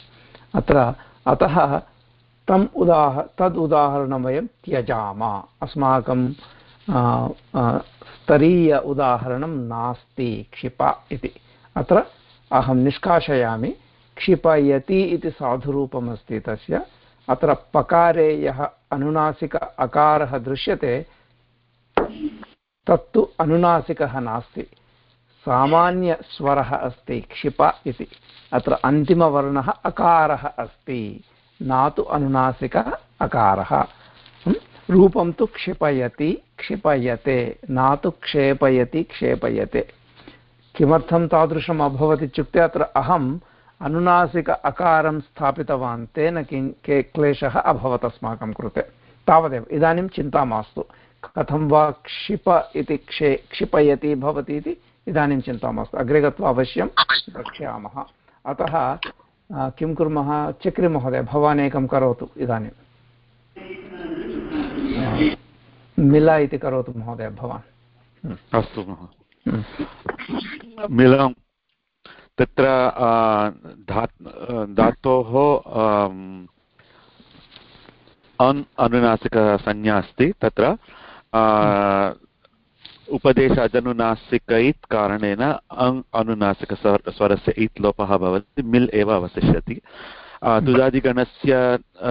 अत्र अतः तम् उदाह, तद् उदाहरणं वयं त्यजाम। अस्माकं स्तरीय उदाहरणं नास्ति, क्षिप इति। अत्र अहं निष्कासयामि, क्षिपयति इति साधुरूपमस्ति तस्य। अत्र पकारे यः अनुनासिक अकारः दृश्यते तत्तु अनुनासिकः नास्ति। सामान्यस्वरः अस्ति, क्षिप इति। अत्र अन्तिमवर्णः अकारः अस्ति। न तु अनुनासिकः अकारः। रूपं तु क्षिपयति, क्षिपयते। न तु क्षेपयति, क्षेपयते। किमर्थं तादृशम् अभवत् इत्युक्ते अत्र अहम् अनुनासिक अकारं स्थापितवान्, तेन किं के क्लेशः अभवत् अस्माकं कृते। तावदेव, इदानीं चिन्ता मास्तु। कथं वा क्षिप इति क्षे क्षिपयति भवति इति इदानीं चिन्ता मास्तु अग्रे गत्वा अवश्यं द्रक्ष्यामः अतः किं कुर्मः? चक्रिमहोदय भवान् एकं करोतु इदानीं। मिला इति करोतु महोदय भवान्। अस्तु मिलं तत्र धातोः अन् अनुनासिकसंज्ञा अस्ति। तत्र उपदेशादनुनासिक इत् कारणेन अङ् अनुनासिकस्वरस्य इत् लोपः भवति मिल् एव अवशिष्यति तुदादिगणस्य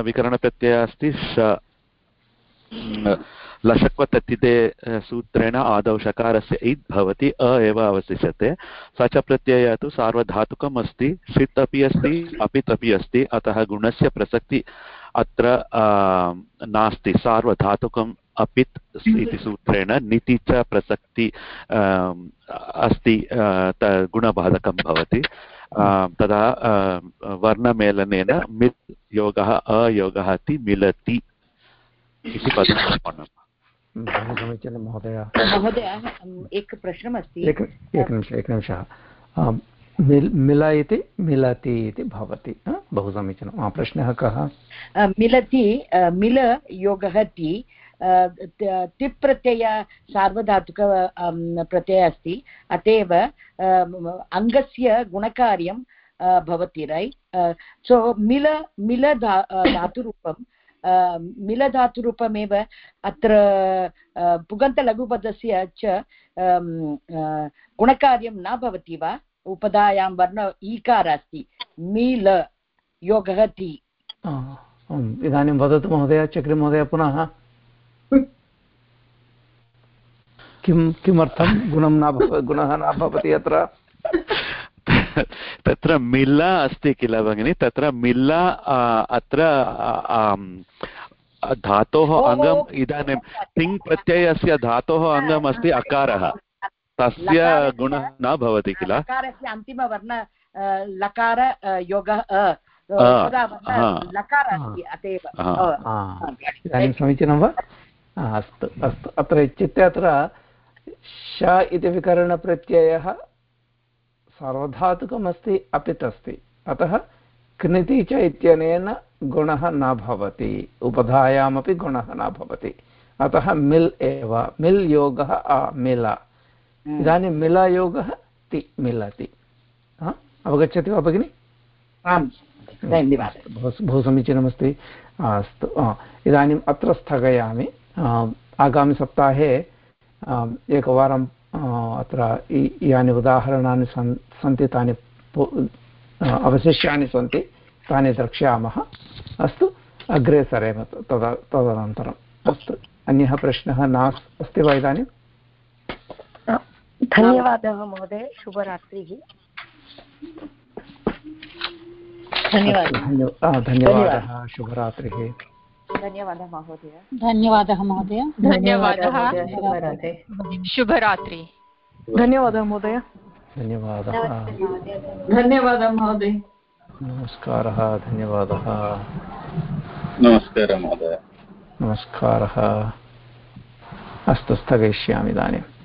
विकरणप्रत्ययः अस्ति श लषक्वतत्तिते सूत्रेण आदौ शकारस्य इत् भवति अ एव अवशिष्यते स च प्रत्ययः तु सार्वधातुकम् अस्ति षित् अपि अस्ति अपित् अपि अस्ति अतः गुणस्य प्रसक्ति अत्र नास्ति सार्वधातुकम् अपित् इति सूत्रेण निति च प्रसक्ति अस्ति गुणबाधकं भवति। तदा वर्णमेलनेन मित् योगः अयोगः इति मिलति इति पदं समीचीनं महोदय। महोदय एकः प्रश्नमस्ति। एकनिमिषः एकनिमिषः मिल् मिल इति मिलति इति भवति। बहु समीचीनं। प्रश्नः कः? मिलति मिल योगः ति तिप् प्रत्यय सार्वधातुक प्रत्ययः अस्ति। अत एव अङ्गस्य गुणकार्यं भवति रै सो मिल मिल धा धातुरूपं मिलधातुरूपमेव अत्र पुगन्तलघुपदस्य च गुणकार्यं न भवति वा? उपधायां वर्ण ईकार अस्ति। मील, योगः ति। इदानीं वदतु महोदय, चक्रिमहोदय, पुनः। किं किमर्थं गुणं न गुणः न भवति अत्र? तत्र मिल्ला अस्ति किल भगिनि? तत्र मिल्ला अत्र धातोः अङ्गम् इदानीं तिङ् प्रत्ययस्य धातोः अङ्गम् अस्ति अकारः। तस्य गुणः न भवति किल? अन्तिमवर्ण लकार योगः इदानीं समीचीनं वा? अस्तु अस्तु। अत्र इत्युक्ते अत्र श इति विकरणप्रत्ययः सार्वधातुकम् अस्ति अपित् अस्ति अतः क्निति च इत्यनेन गुणः न भवति। उपधायामपि गुणः न भवति। अतः मिल् एव। मिल् योगः मिल। हम्म। इदानीं मिलयोगः ति मिलति। अवगच्छति वा भगिनि? आम्। धन्यवादः। बहु समीचीनमस्ति। अस्तु इदानीम् अत्र स्थगयामि। आगामिसप्ताहे एकवारं अत्र यानि उदाहरणानि सन् सन्ति तानि अवशिष्यानि सन्ति तानि द्रक्ष्यामः अस्तु अग्रे सरेम तदा तदनन्तरम् अस्तु अन्यः प्रश्नः नास् अस्ति वा इदानीं धन्यवादः महोदय शुभरात्रिः धन्यवादः शुभरात्रिः धन्यवादः महोदय। धन्यवादः महोदय। धन्यवादः। शुभरात्रि। धन्यवादः महोदय। धन्यवादः। धन्यवादः महोदय। नमस्कारः धन्यवादः। नमस्कारः महोदय। नमस्कारः। अस्तु स्थगयिष्यामि इदानीम्।